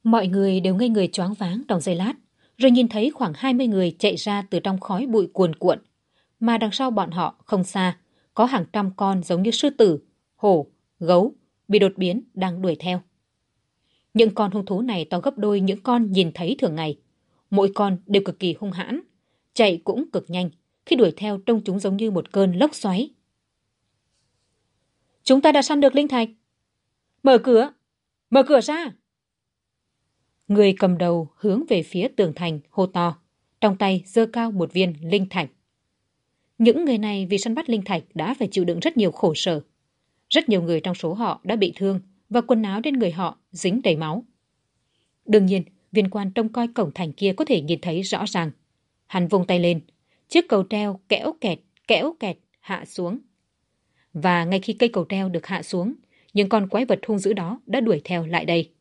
Mọi người đều ngây người choáng váng trong giây lát, rồi nhìn thấy khoảng 20 người chạy ra từ trong khói bụi cuồn cuộn, mà đằng sau bọn họ không xa, có hàng trăm con giống như sư tử, hổ, gấu, bị đột biến đang đuổi theo. Những con hung thú này to gấp đôi những con nhìn thấy thường ngày. Mỗi con đều cực kỳ hung hãn, chạy cũng cực nhanh, khi đuổi theo trông chúng giống như một cơn lốc xoáy. Chúng ta đã săn được linh thạch. Mở cửa! Mở cửa ra! Người cầm đầu hướng về phía tường thành hô to, trong tay giơ cao một viên linh thạch. Những người này vì săn bắt linh thạch đã phải chịu đựng rất nhiều khổ sở. Rất nhiều người trong số họ đã bị thương và quần áo trên người họ dính đầy máu. Đương nhiên, viên quan trông coi cổng thành kia có thể nhìn thấy rõ ràng. Hắn vung tay lên, chiếc cầu treo kẽo kẹt, kẽo kẹt hạ xuống. Và ngay khi cây cầu treo được hạ xuống, những con quái vật hung dữ đó đã đuổi theo lại đây.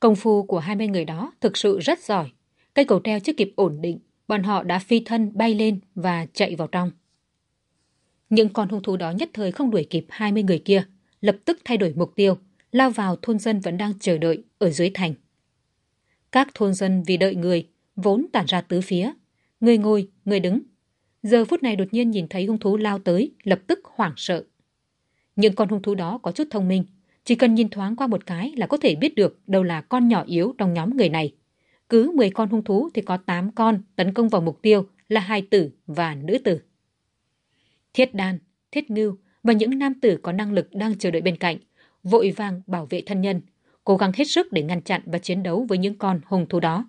Công phu của hai mươi người đó thực sự rất giỏi. Cây cầu treo chưa kịp ổn định, bọn họ đã phi thân bay lên và chạy vào trong. Những con hung thú đó nhất thời không đuổi kịp hai mươi người kia, lập tức thay đổi mục tiêu, lao vào thôn dân vẫn đang chờ đợi ở dưới thành. Các thôn dân vì đợi người, vốn tản ra tứ phía, người ngồi, người đứng. Giờ phút này đột nhiên nhìn thấy hung thú lao tới, lập tức hoảng sợ. nhưng con hung thú đó có chút thông minh, chỉ cần nhìn thoáng qua một cái là có thể biết được đâu là con nhỏ yếu trong nhóm người này. Cứ 10 con hung thú thì có 8 con tấn công vào mục tiêu là hai tử và nữ tử. Thiết đan, thiết ngưu và những nam tử có năng lực đang chờ đợi bên cạnh, vội vàng bảo vệ thân nhân, cố gắng hết sức để ngăn chặn và chiến đấu với những con hung thú đó.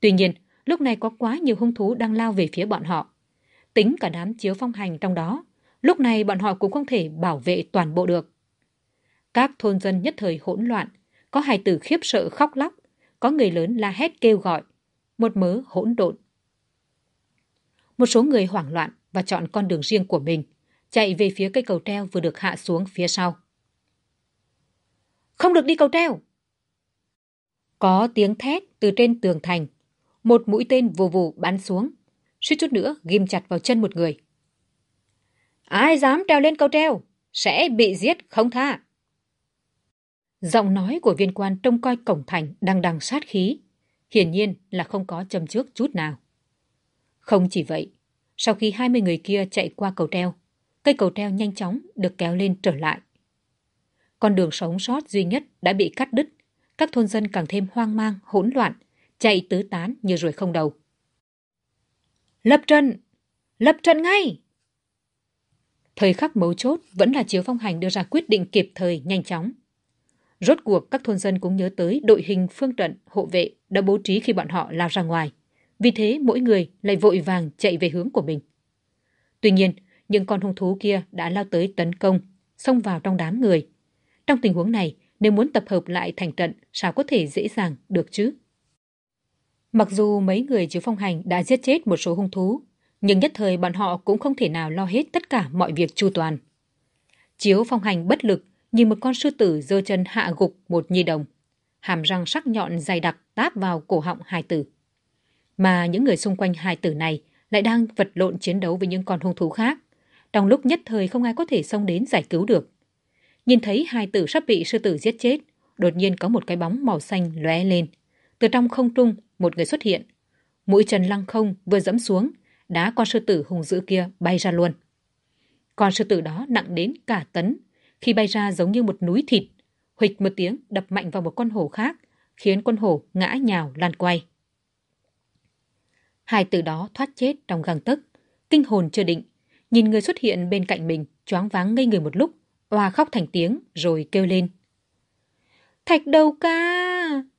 Tuy nhiên, lúc này có quá nhiều hung thú đang lao về phía bọn họ. Tính cả đám chiếu phong hành trong đó, lúc này bọn họ cũng không thể bảo vệ toàn bộ được. Các thôn dân nhất thời hỗn loạn, có hài tử khiếp sợ khóc lóc, có người lớn la hét kêu gọi, một mớ hỗn độn. Một số người hoảng loạn và chọn con đường riêng của mình, chạy về phía cây cầu treo vừa được hạ xuống phía sau. Không được đi cầu treo! Có tiếng thét từ trên tường thành, một mũi tên vù vù bắn xuống, suýt chút nữa ghim chặt vào chân một người. Ai dám treo lên cầu treo, sẽ bị giết không tha. Giọng nói của viên quan trông coi cổng thành đang đằng sát khí, hiển nhiên là không có châm trước chút nào. Không chỉ vậy, sau khi 20 người kia chạy qua cầu treo, cây cầu treo nhanh chóng được kéo lên trở lại. Con đường sống sót duy nhất đã bị cắt đứt, các thôn dân càng thêm hoang mang, hỗn loạn, chạy tứ tán như ruồi không đầu. Lập trận! Lập trận ngay! Thời khắc mấu chốt vẫn là Chiếu Phong Hành đưa ra quyết định kịp thời, nhanh chóng. Rốt cuộc các thôn dân cũng nhớ tới đội hình phương trận hộ vệ đã bố trí khi bọn họ lao ra ngoài. Vì thế mỗi người lại vội vàng chạy về hướng của mình. Tuy nhiên, những con hung thú kia đã lao tới tấn công, xông vào trong đám người. Trong tình huống này, nếu muốn tập hợp lại thành trận, sao có thể dễ dàng được chứ? Mặc dù mấy người chiếu phong hành đã giết chết một số hung thú, nhưng nhất thời bọn họ cũng không thể nào lo hết tất cả mọi việc chu toàn. Chiếu phong hành bất lực nhìn một con sư tử giơ chân hạ gục một nhi đồng, hàm răng sắc nhọn dày đặc táp vào cổ họng hài tử. Mà những người xung quanh hài tử này lại đang vật lộn chiến đấu với những con hung thú khác. Trong lúc nhất thời không ai có thể xông đến giải cứu được. Nhìn thấy hài tử sắp bị sư tử giết chết, đột nhiên có một cái bóng màu xanh lóe lên. Từ trong không trung, một người xuất hiện. Mũi chân lăng không vừa dẫm xuống, đá con sư tử hung dữ kia bay ra luôn. Con sư tử đó nặng đến cả tấn, khi bay ra giống như một núi thịt, huịch một tiếng đập mạnh vào một con hổ khác, khiến con hổ ngã nhào lan quay. Hai từ đó thoát chết trong găng tức kinh hồn chưa định, nhìn người xuất hiện bên cạnh mình, choáng váng ngây người một lúc, oa khóc thành tiếng rồi kêu lên. Thạch đầu ca!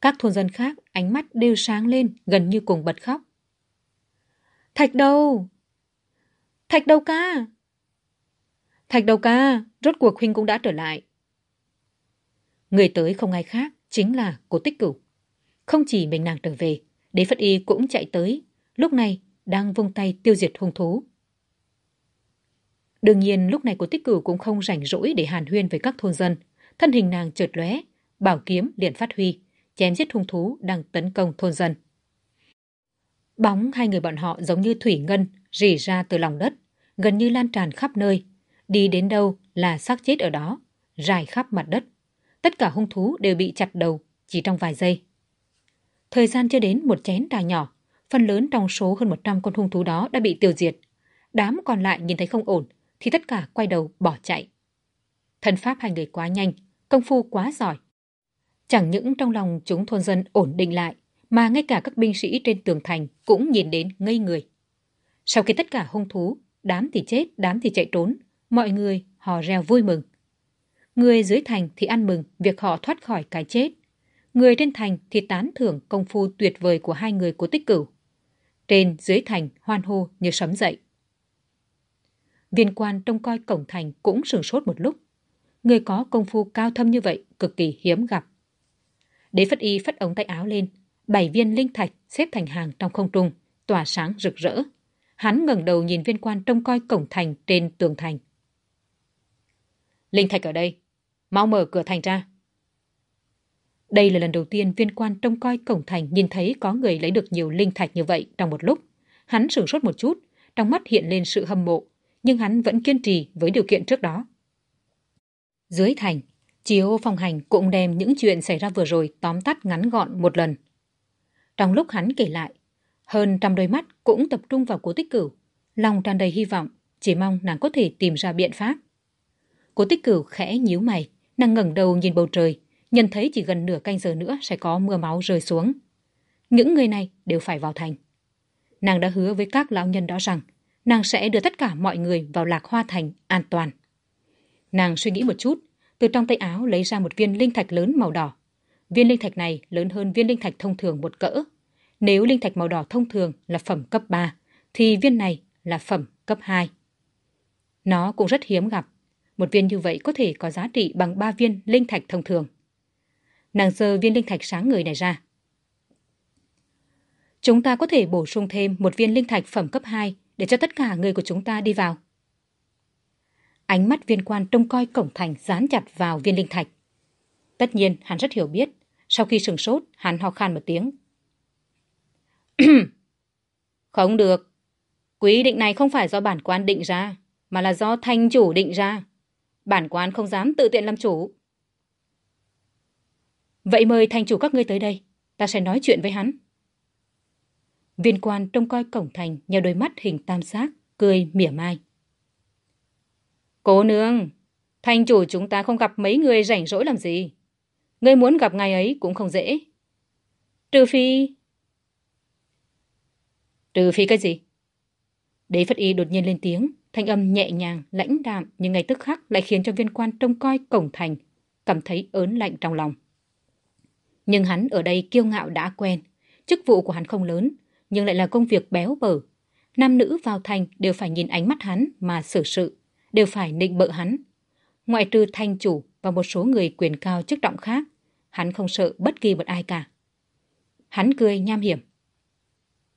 Các thôn dân khác ánh mắt đều sáng lên gần như cùng bật khóc. Thạch đầu! Thạch đầu ca! Thạch đầu ca, rốt cuộc huynh cũng đã trở lại. Người tới không ai khác, chính là cô tích cửu. Không chỉ mình nàng trở về, đế phất y cũng chạy tới, lúc này đang vung tay tiêu diệt hung thú. Đương nhiên lúc này cô tích cửu cũng không rảnh rỗi để hàn huyên với các thôn dân. Thân hình nàng chợt lóe, bảo kiếm liền phát huy, chém giết hung thú đang tấn công thôn dân. Bóng hai người bọn họ giống như thủy ngân rỉ ra từ lòng đất, gần như lan tràn khắp nơi. Đi đến đâu là xác chết ở đó, rải khắp mặt đất. Tất cả hung thú đều bị chặt đầu chỉ trong vài giây. Thời gian chưa đến một chén trà nhỏ, phần lớn trong số hơn 100 con hung thú đó đã bị tiêu diệt. Đám còn lại nhìn thấy không ổn, thì tất cả quay đầu bỏ chạy. Thân pháp hai người quá nhanh, công phu quá giỏi. Chẳng những trong lòng chúng thôn dân ổn định lại, mà ngay cả các binh sĩ trên tường thành cũng nhìn đến ngây người. Sau khi tất cả hung thú, đám thì chết, đám thì chạy trốn, mọi người hò reo vui mừng. Người dưới thành thì ăn mừng việc họ thoát khỏi cái chết. Người trên thành thì tán thưởng công phu tuyệt vời của hai người của tích cửu. Trên dưới thành hoan hô như sấm dậy. Viên quan trông coi cổng thành cũng sửng sốt một lúc. Người có công phu cao thâm như vậy cực kỳ hiếm gặp. Đế Phất Y phất ống tay áo lên, bảy viên linh thạch xếp thành hàng trong không trung, tỏa sáng rực rỡ. Hắn ngẩng đầu nhìn viên quan trông coi cổng thành trên tường thành. Linh thạch ở đây, mau mở cửa thành ra. Đây là lần đầu tiên viên quan trông coi cổng thành nhìn thấy có người lấy được nhiều linh thạch như vậy trong một lúc. Hắn sửng sốt một chút, trong mắt hiện lên sự hâm mộ, nhưng hắn vẫn kiên trì với điều kiện trước đó. Dưới thành, Chiếu phong hành cũng đem những chuyện xảy ra vừa rồi tóm tắt ngắn gọn một lần. Trong lúc hắn kể lại, hơn trăm đôi mắt cũng tập trung vào cố tích cửu, lòng tràn đầy hy vọng, chỉ mong nàng có thể tìm ra biện pháp. Cố tích cửu khẽ nhíu mày, nàng ngẩng đầu nhìn bầu trời, nhận thấy chỉ gần nửa canh giờ nữa sẽ có mưa máu rơi xuống. Những người này đều phải vào thành. Nàng đã hứa với các lão nhân đó rằng nàng sẽ đưa tất cả mọi người vào lạc hoa thành an toàn. Nàng suy nghĩ một chút, từ trong tay áo lấy ra một viên linh thạch lớn màu đỏ. Viên linh thạch này lớn hơn viên linh thạch thông thường một cỡ. Nếu linh thạch màu đỏ thông thường là phẩm cấp 3, thì viên này là phẩm cấp 2. Nó cũng rất hiếm gặp. Một viên như vậy có thể có giá trị bằng 3 viên linh thạch thông thường. Nàng giơ viên linh thạch sáng người này ra. Chúng ta có thể bổ sung thêm một viên linh thạch phẩm cấp 2 để cho tất cả người của chúng ta đi vào. Ánh mắt viên quan trông coi cổng thành dán chặt vào viên linh thạch. Tất nhiên, hắn rất hiểu biết. Sau khi sừng sốt, hắn ho khan một tiếng. không được. Quý định này không phải do bản quan định ra, mà là do thanh chủ định ra. Bản quan không dám tự tiện làm chủ. Vậy mời thanh chủ các ngươi tới đây, ta sẽ nói chuyện với hắn. Viên quan trông coi cổng thành nhờ đôi mắt hình tam giác, cười mỉa mai. Cô nương, thành chủ chúng ta không gặp mấy người rảnh rỗi làm gì. Người muốn gặp ngài ấy cũng không dễ. Trừ phi... Trừ phi cái gì? Đế Phất Y đột nhiên lên tiếng, thanh âm nhẹ nhàng, lãnh đạm nhưng ngay tức khắc lại khiến cho viên quan trông coi cổng thành cảm thấy ớn lạnh trong lòng. Nhưng hắn ở đây kiêu ngạo đã quen, chức vụ của hắn không lớn, nhưng lại là công việc béo bở. Nam nữ vào thành đều phải nhìn ánh mắt hắn mà xử sự đều phải nịnh bợ hắn. Ngoại trừ thanh chủ và một số người quyền cao chức trọng khác, hắn không sợ bất kỳ một ai cả. hắn cười nham hiểm.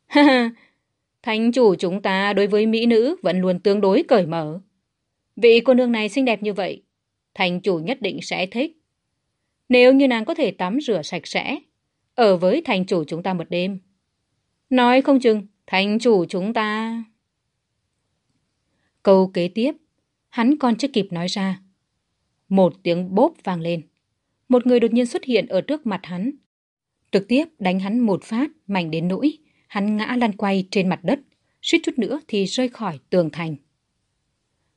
Ha ha, thành chủ chúng ta đối với mỹ nữ vẫn luôn tương đối cởi mở. Vị cô nương này xinh đẹp như vậy, thành chủ nhất định sẽ thích. Nếu như nàng có thể tắm rửa sạch sẽ, ở với thành chủ chúng ta một đêm. Nói không chừng, thành chủ chúng ta... Câu kế tiếp, hắn còn chưa kịp nói ra. Một tiếng bốp vang lên. Một người đột nhiên xuất hiện ở trước mặt hắn. Trực tiếp đánh hắn một phát, mạnh đến nỗi. Hắn ngã lăn quay trên mặt đất, suýt chút nữa thì rơi khỏi tường thành.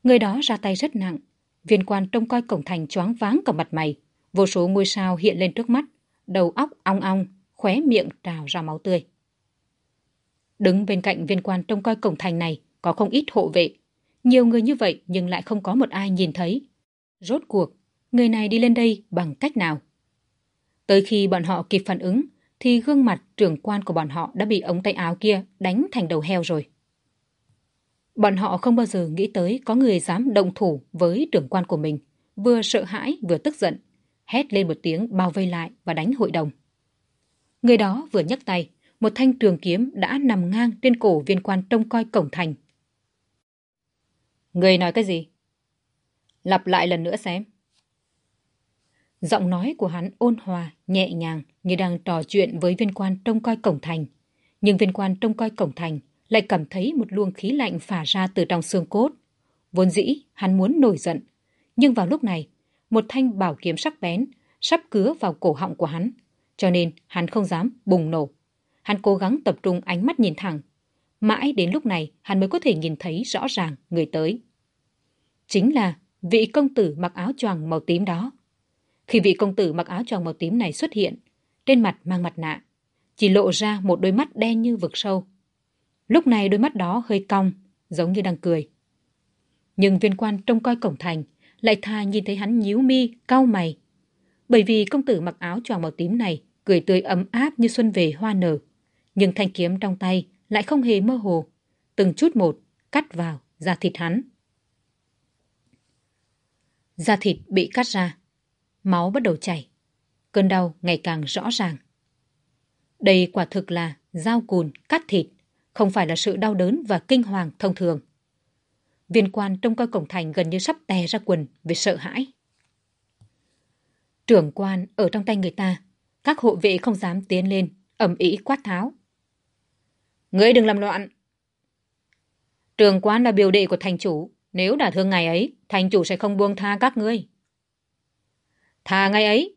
Người đó ra tay rất nặng. Viên quan trông coi cổng thành choáng váng cả mặt mày. Vô số ngôi sao hiện lên trước mắt, đầu óc ong ong, khóe miệng trào ra máu tươi. Đứng bên cạnh viên quan trông coi cổng thành này có không ít hộ vệ. Nhiều người như vậy nhưng lại không có một ai nhìn thấy. Rốt cuộc, người này đi lên đây bằng cách nào? Tới khi bọn họ kịp phản ứng, thì gương mặt trưởng quan của bọn họ đã bị ống tay áo kia đánh thành đầu heo rồi. Bọn họ không bao giờ nghĩ tới có người dám động thủ với trưởng quan của mình, vừa sợ hãi vừa tức giận, hét lên một tiếng bao vây lại và đánh hội đồng. Người đó vừa nhấc tay, một thanh trường kiếm đã nằm ngang trên cổ viên quan trông coi cổng thành. Người nói cái gì? Lặp lại lần nữa xem. Giọng nói của hắn ôn hòa, nhẹ nhàng như đang trò chuyện với viên quan trông coi cổng thành. Nhưng viên quan trông coi cổng thành lại cảm thấy một luồng khí lạnh phả ra từ trong xương cốt. Vốn dĩ, hắn muốn nổi giận. Nhưng vào lúc này, một thanh bảo kiếm sắc bén sắp cứa vào cổ họng của hắn. Cho nên hắn không dám bùng nổ. Hắn cố gắng tập trung ánh mắt nhìn thẳng. Mãi đến lúc này hắn mới có thể nhìn thấy rõ ràng người tới. Chính là vị công tử mặc áo choàng màu tím đó. Khi vị công tử mặc áo choàng màu tím này xuất hiện, trên mặt mang mặt nạ, chỉ lộ ra một đôi mắt đen như vực sâu. Lúc này đôi mắt đó hơi cong, giống như đang cười. Nhưng viên quan trông coi cổng thành lại thà nhìn thấy hắn nhíu mi, cau mày. Bởi vì công tử mặc áo choàng màu tím này cười tươi ấm áp như xuân về hoa nở. Nhưng thanh kiếm trong tay lại không hề mơ hồ, từng chút một cắt vào da thịt hắn. Da thịt bị cắt ra, máu bắt đầu chảy, cơn đau ngày càng rõ ràng. Đây quả thực là dao cùn cắt thịt, không phải là sự đau đớn và kinh hoàng thông thường. Viên quan trông coi cổng thành gần như sắp tè ra quần vì sợ hãi. Trưởng quan ở trong tay người ta, các hộ vệ không dám tiến lên, ẩm ý quát tháo. Ngươi đừng làm loạn. Trưởng quan là biểu đệ của thành chủ, nếu đã thương ngày ấy, thành chủ sẽ không buông tha các ngươi. Thà ngày ấy,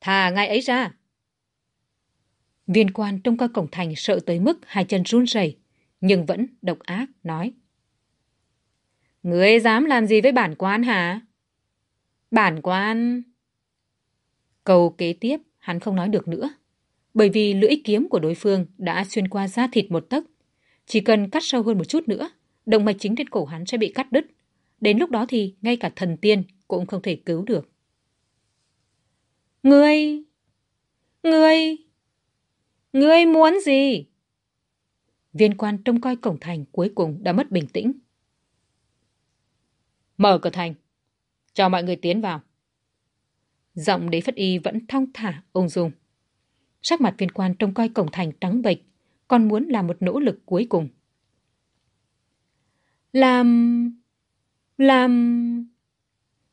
thà ngày ấy ra. Viên quan trông coi cổng thành sợ tới mức hai chân run rẩy, nhưng vẫn độc ác nói. Ngươi dám làm gì với bản quan hả? Bản quan... Câu kế tiếp, hắn không nói được nữa. Bởi vì lưỡi kiếm của đối phương đã xuyên qua da thịt một tấc. Chỉ cần cắt sâu hơn một chút nữa, động mạch chính trên cổ hắn sẽ bị cắt đứt. Đến lúc đó thì ngay cả thần tiên cũng không thể cứu được. Ngươi... Ngươi... Ngươi muốn gì? Viên quan trông coi cổng thành cuối cùng đã mất bình tĩnh. Mở cửa thành. Cho mọi người tiến vào. Giọng đế phất y vẫn thong thả, ung dung. Sắc mặt viên quan trông coi cổng thành trắng bệch, còn muốn làm một nỗ lực cuối cùng. Làm... Làm...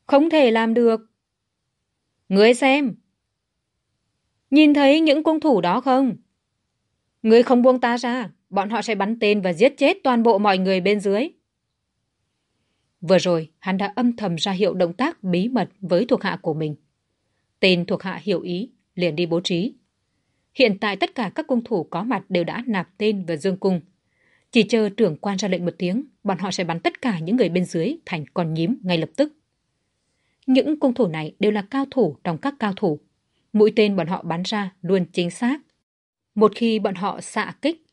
Không thể làm được. Ngươi xem. Nhìn thấy những cung thủ đó không? Ngươi không buông ta ra, bọn họ sẽ bắn tên và giết chết toàn bộ mọi người bên dưới. Vừa rồi, hắn đã âm thầm ra hiệu động tác bí mật với thuộc hạ của mình. Tên thuộc hạ hiểu ý, liền đi bố trí. Hiện tại tất cả các cung thủ có mặt đều đã nạp tên và dương cung. Chỉ chờ trưởng quan ra lệnh một tiếng, bọn họ sẽ bắn tất cả những người bên dưới thành con nhím ngay lập tức. Những cung thủ này đều là cao thủ trong các cao thủ. Mũi tên bọn họ bắn ra luôn chính xác. Một khi bọn họ xạ kích,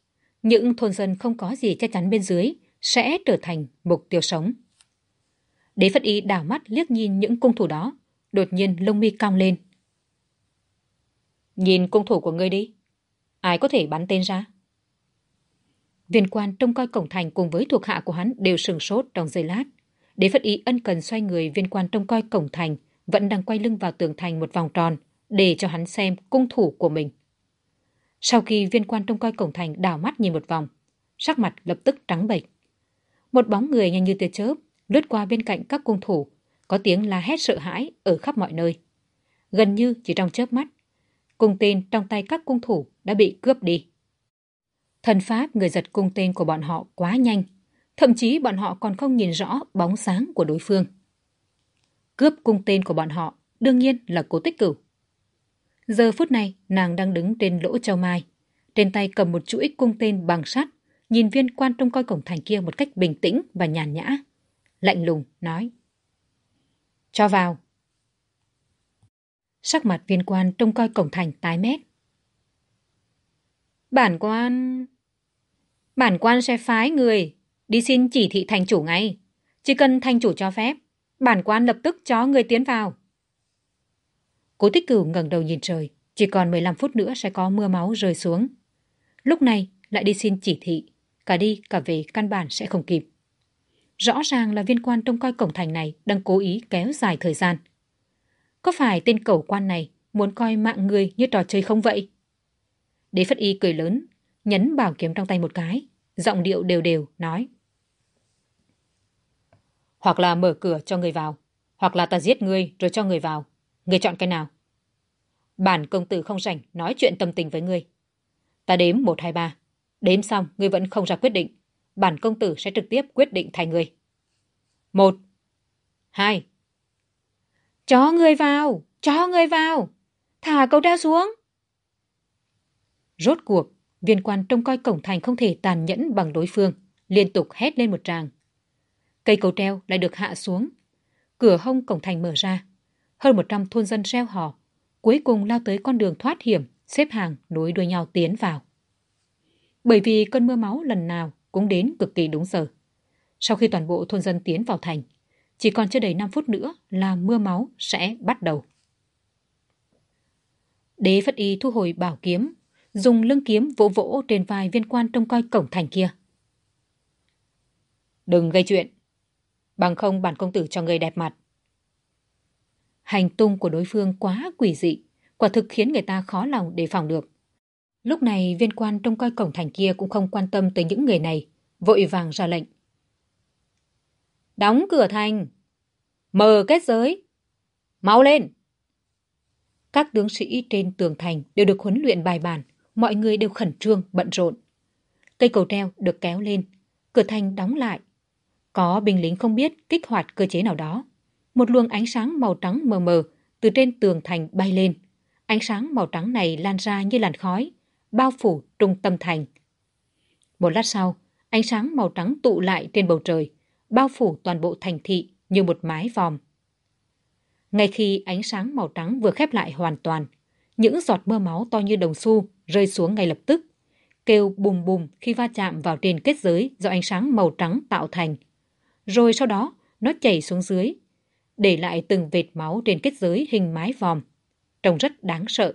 những thôn dân không có gì chắc chắn bên dưới sẽ trở thành mục tiêu sống. Đế Phất Y đảo mắt liếc nhìn những cung thủ đó, đột nhiên lông mi cong lên. Nhìn cung thủ của ngươi đi. Ai có thể bắn tên ra? Viên quan trông coi cổng thành cùng với thuộc hạ của hắn đều sừng sốt trong giây lát. Đế Phất Ý ân cần xoay người viên quan trông coi cổng thành vẫn đang quay lưng vào tường thành một vòng tròn để cho hắn xem cung thủ của mình. Sau khi viên quan trông coi cổng thành đảo mắt nhìn một vòng, sắc mặt lập tức trắng bệch. Một bóng người nhanh như tia chớp lướt qua bên cạnh các cung thủ, có tiếng la hét sợ hãi ở khắp mọi nơi. Gần như chỉ trong chớp mắt, cung tên trong tay các cung thủ đã bị cướp đi. Thần pháp người giật cung tên của bọn họ quá nhanh, thậm chí bọn họ còn không nhìn rõ bóng sáng của đối phương. Cướp cung tên của bọn họ đương nhiên là cố tích cửu. Giờ phút này, nàng đang đứng trên lỗ châu mai, trên tay cầm một chuỗi cung tên bằng sắt, nhìn viên quan trông coi cổng thành kia một cách bình tĩnh và nhàn nhã. Lạnh lùng, nói. Cho vào. Sắc mặt viên quan trông coi cổng thành tái mét. Bản quan... Bản quan sẽ phái người đi xin chỉ thị thành chủ ngay. Chỉ cần thành chủ cho phép, bản quan lập tức cho người tiến vào. Cố tích cửu ngẩng đầu nhìn trời, chỉ còn 15 phút nữa sẽ có mưa máu rơi xuống. Lúc này lại đi xin chỉ thị, cả đi cả về căn bản sẽ không kịp. Rõ ràng là viên quan trông coi cổng thành này đang cố ý kéo dài thời gian. Có phải tên cầu quan này muốn coi mạng người như trò chơi không vậy? Đế Phất Y cười lớn, nhấn bảo kiếm trong tay một cái, giọng điệu đều đều, nói. Hoặc là mở cửa cho người vào, hoặc là ta giết ngươi rồi cho người vào. Ngươi chọn cái nào? Bản công tử không rảnh nói chuyện tâm tình với ngươi. Ta đếm một hai ba. Đếm xong ngươi vẫn không ra quyết định. Bản công tử sẽ trực tiếp quyết định thay ngươi. Một. Hai. Cho người vào! Cho người vào! Thả cầu ra xuống! Rốt cuộc, viên quan trông coi cổng thành không thể tàn nhẫn bằng đối phương, liên tục hét lên một tràng. Cây cầu treo lại được hạ xuống. Cửa hông cổng thành mở ra. Hơn 100 thôn dân reo hò, cuối cùng lao tới con đường thoát hiểm, xếp hàng nối đuôi nhau tiến vào. Bởi vì cơn mưa máu lần nào cũng đến cực kỳ đúng giờ. Sau khi toàn bộ thôn dân tiến vào thành, chỉ còn chưa đầy 5 phút nữa là mưa máu sẽ bắt đầu. Đế Phất Y thu hồi bảo kiếm, dùng lưng kiếm vỗ vỗ trên vai viên quan trông coi cổng thành kia. Đừng gây chuyện, bằng không bản công tử cho người đẹp mặt. Hành tung của đối phương quá quỷ dị, quả thực khiến người ta khó lòng đề phòng được. Lúc này viên quan trông coi cổng thành kia cũng không quan tâm tới những người này, vội vàng ra lệnh. Đóng cửa thành! Mở kết giới! Mau lên! Các tướng sĩ trên tường thành đều được huấn luyện bài bản, mọi người đều khẩn trương, bận rộn. Cây cầu treo được kéo lên, cửa thành đóng lại. Có binh lính không biết kích hoạt cơ chế nào đó. Một luồng ánh sáng màu trắng mờ mờ từ trên tường thành bay lên. Ánh sáng màu trắng này lan ra như làn khói, bao phủ trung tâm thành. Một lát sau, ánh sáng màu trắng tụ lại trên bầu trời, bao phủ toàn bộ thành thị như một mái vòm. Ngay khi ánh sáng màu trắng vừa khép lại hoàn toàn, những giọt mưa máu to như đồng xu rơi xuống ngay lập tức, kêu bùm bùm khi va chạm vào trên kết giới do ánh sáng màu trắng tạo thành. Rồi sau đó, nó chảy xuống dưới, để lại từng vệt máu trên kết giới hình mái vòm. Trông rất đáng sợ.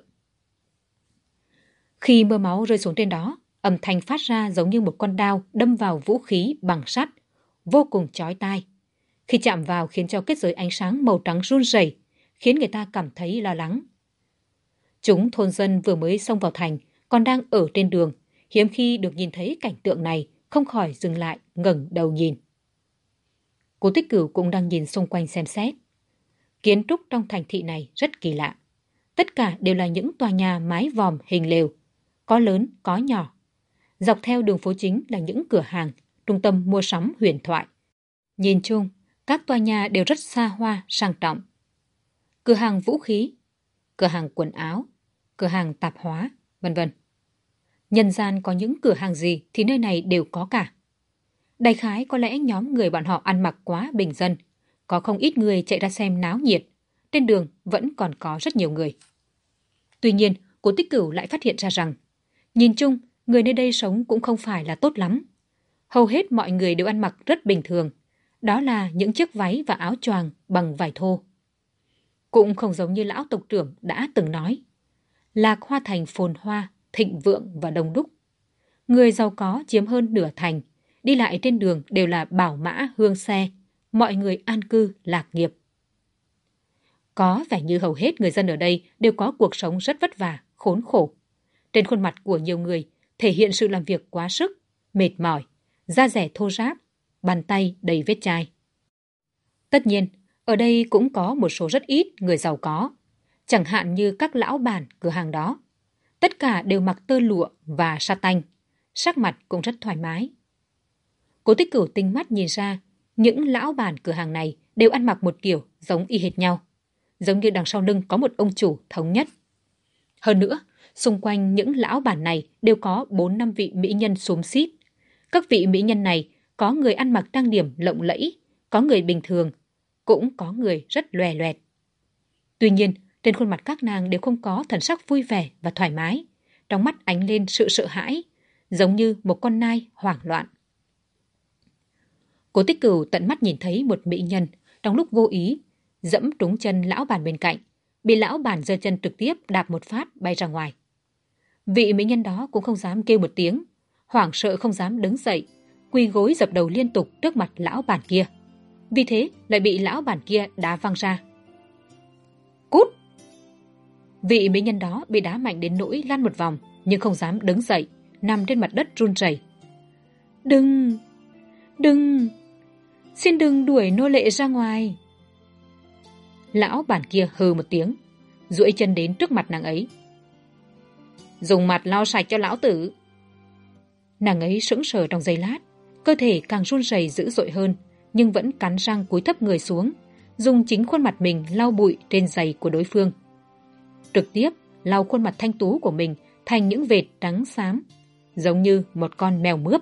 Khi mưa máu rơi xuống trên đó, âm thanh phát ra giống như một con đao đâm vào vũ khí bằng sắt, vô cùng chói tai. Khi chạm vào khiến cho kết giới ánh sáng màu trắng run rẩy, khiến người ta cảm thấy lo lắng. Chúng thôn dân vừa mới xông vào thành, còn đang ở trên đường, hiếm khi được nhìn thấy cảnh tượng này, không khỏi dừng lại, ngẩng đầu nhìn. Cố tích cửu cũng đang nhìn xung quanh xem xét. Kiến trúc trong thành thị này rất kỳ lạ. Tất cả đều là những tòa nhà mái vòm hình lều, có lớn, có nhỏ. Dọc theo đường phố chính là những cửa hàng, trung tâm mua sắm huyền thoại. Nhìn chung, các tòa nhà đều rất xa hoa, sang trọng. Cửa hàng vũ khí, cửa hàng quần áo, cửa hàng tạp hóa, vân vân. Nhân gian có những cửa hàng gì thì nơi này đều có cả. Đại khái có lẽ nhóm người bọn họ ăn mặc quá bình dân, có không ít người chạy ra xem náo nhiệt. Trên đường vẫn còn có rất nhiều người. Tuy nhiên, cố tích cửu lại phát hiện ra rằng, nhìn chung, người nơi đây sống cũng không phải là tốt lắm. Hầu hết mọi người đều ăn mặc rất bình thường. Đó là những chiếc váy và áo choàng bằng vải thô. Cũng không giống như lão tộc trưởng đã từng nói. Lạc Hoa Thành phồn hoa, thịnh vượng và đông đúc. Người giàu có chiếm hơn nửa thành, đi lại trên đường đều là bảo mã hương xe, mọi người an cư, lạc nghiệp. Có vẻ như hầu hết người dân ở đây đều có cuộc sống rất vất vả, khốn khổ. trên khuôn mặt của nhiều người thể hiện sự làm việc quá sức, mệt mỏi, da rẻ thô ráp, bàn tay đầy vết chai. Tất nhiên, ở đây cũng có một số rất ít người giàu có, chẳng hạn như các lão bản cửa hàng đó. Tất cả đều mặc tơ lụa và sa tanh, sắc mặt cũng rất thoải mái. Cố tích cửu tinh mắt nhìn ra, những lão bản cửa hàng này đều ăn mặc một kiểu giống y hệt nhau. Giống như đằng sau lưng có một ông chủ thống nhất. Hơn nữa, xung quanh những lão bản này đều có 4 năm vị mỹ nhân xúm xít. Các vị mỹ nhân này có người ăn mặc trang điểm lộng lẫy, có người bình thường, cũng có người rất lòe loẹt. Tuy nhiên, trên khuôn mặt các nàng đều không có thần sắc vui vẻ và thoải mái, trong mắt ánh lên sự sợ hãi, giống như một con nai hoảng loạn. Cố tích cửu tận mắt nhìn thấy một mỹ nhân trong lúc vô ý, dẫm trúng chân lão bàn bên cạnh, bị lão bàn giơ chân trực tiếp đạp một phát bay ra ngoài. Vị mỹ nhân đó cũng không dám kêu một tiếng, hoảng sợ không dám đứng dậy, quỳ gối dập đầu liên tục trước mặt lão bàn kia. Vì thế lại bị lão bàn kia đá văng ra. Cút! Vị mỹ nhân đó bị đá mạnh đến nỗi lăn một vòng, nhưng không dám đứng dậy, nằm trên mặt đất run rẩy. Đừng! Đừng! Xin đừng đuổi nô lệ ra ngoài. Lão bản kia hừ một tiếng, duỗi chân đến trước mặt nàng ấy. Dùng mặt lau sạch cho lão tử. Nàng ấy sững sờ trong giây lát, cơ thể càng run rẩy dữ dội hơn, nhưng vẫn cắn răng cúi thấp người xuống, dùng chính khuôn mặt mình lau bụi trên giày của đối phương. Trực tiếp lau khuôn mặt thanh tú của mình thành những vệt trắng xám, giống như một con mèo mướp.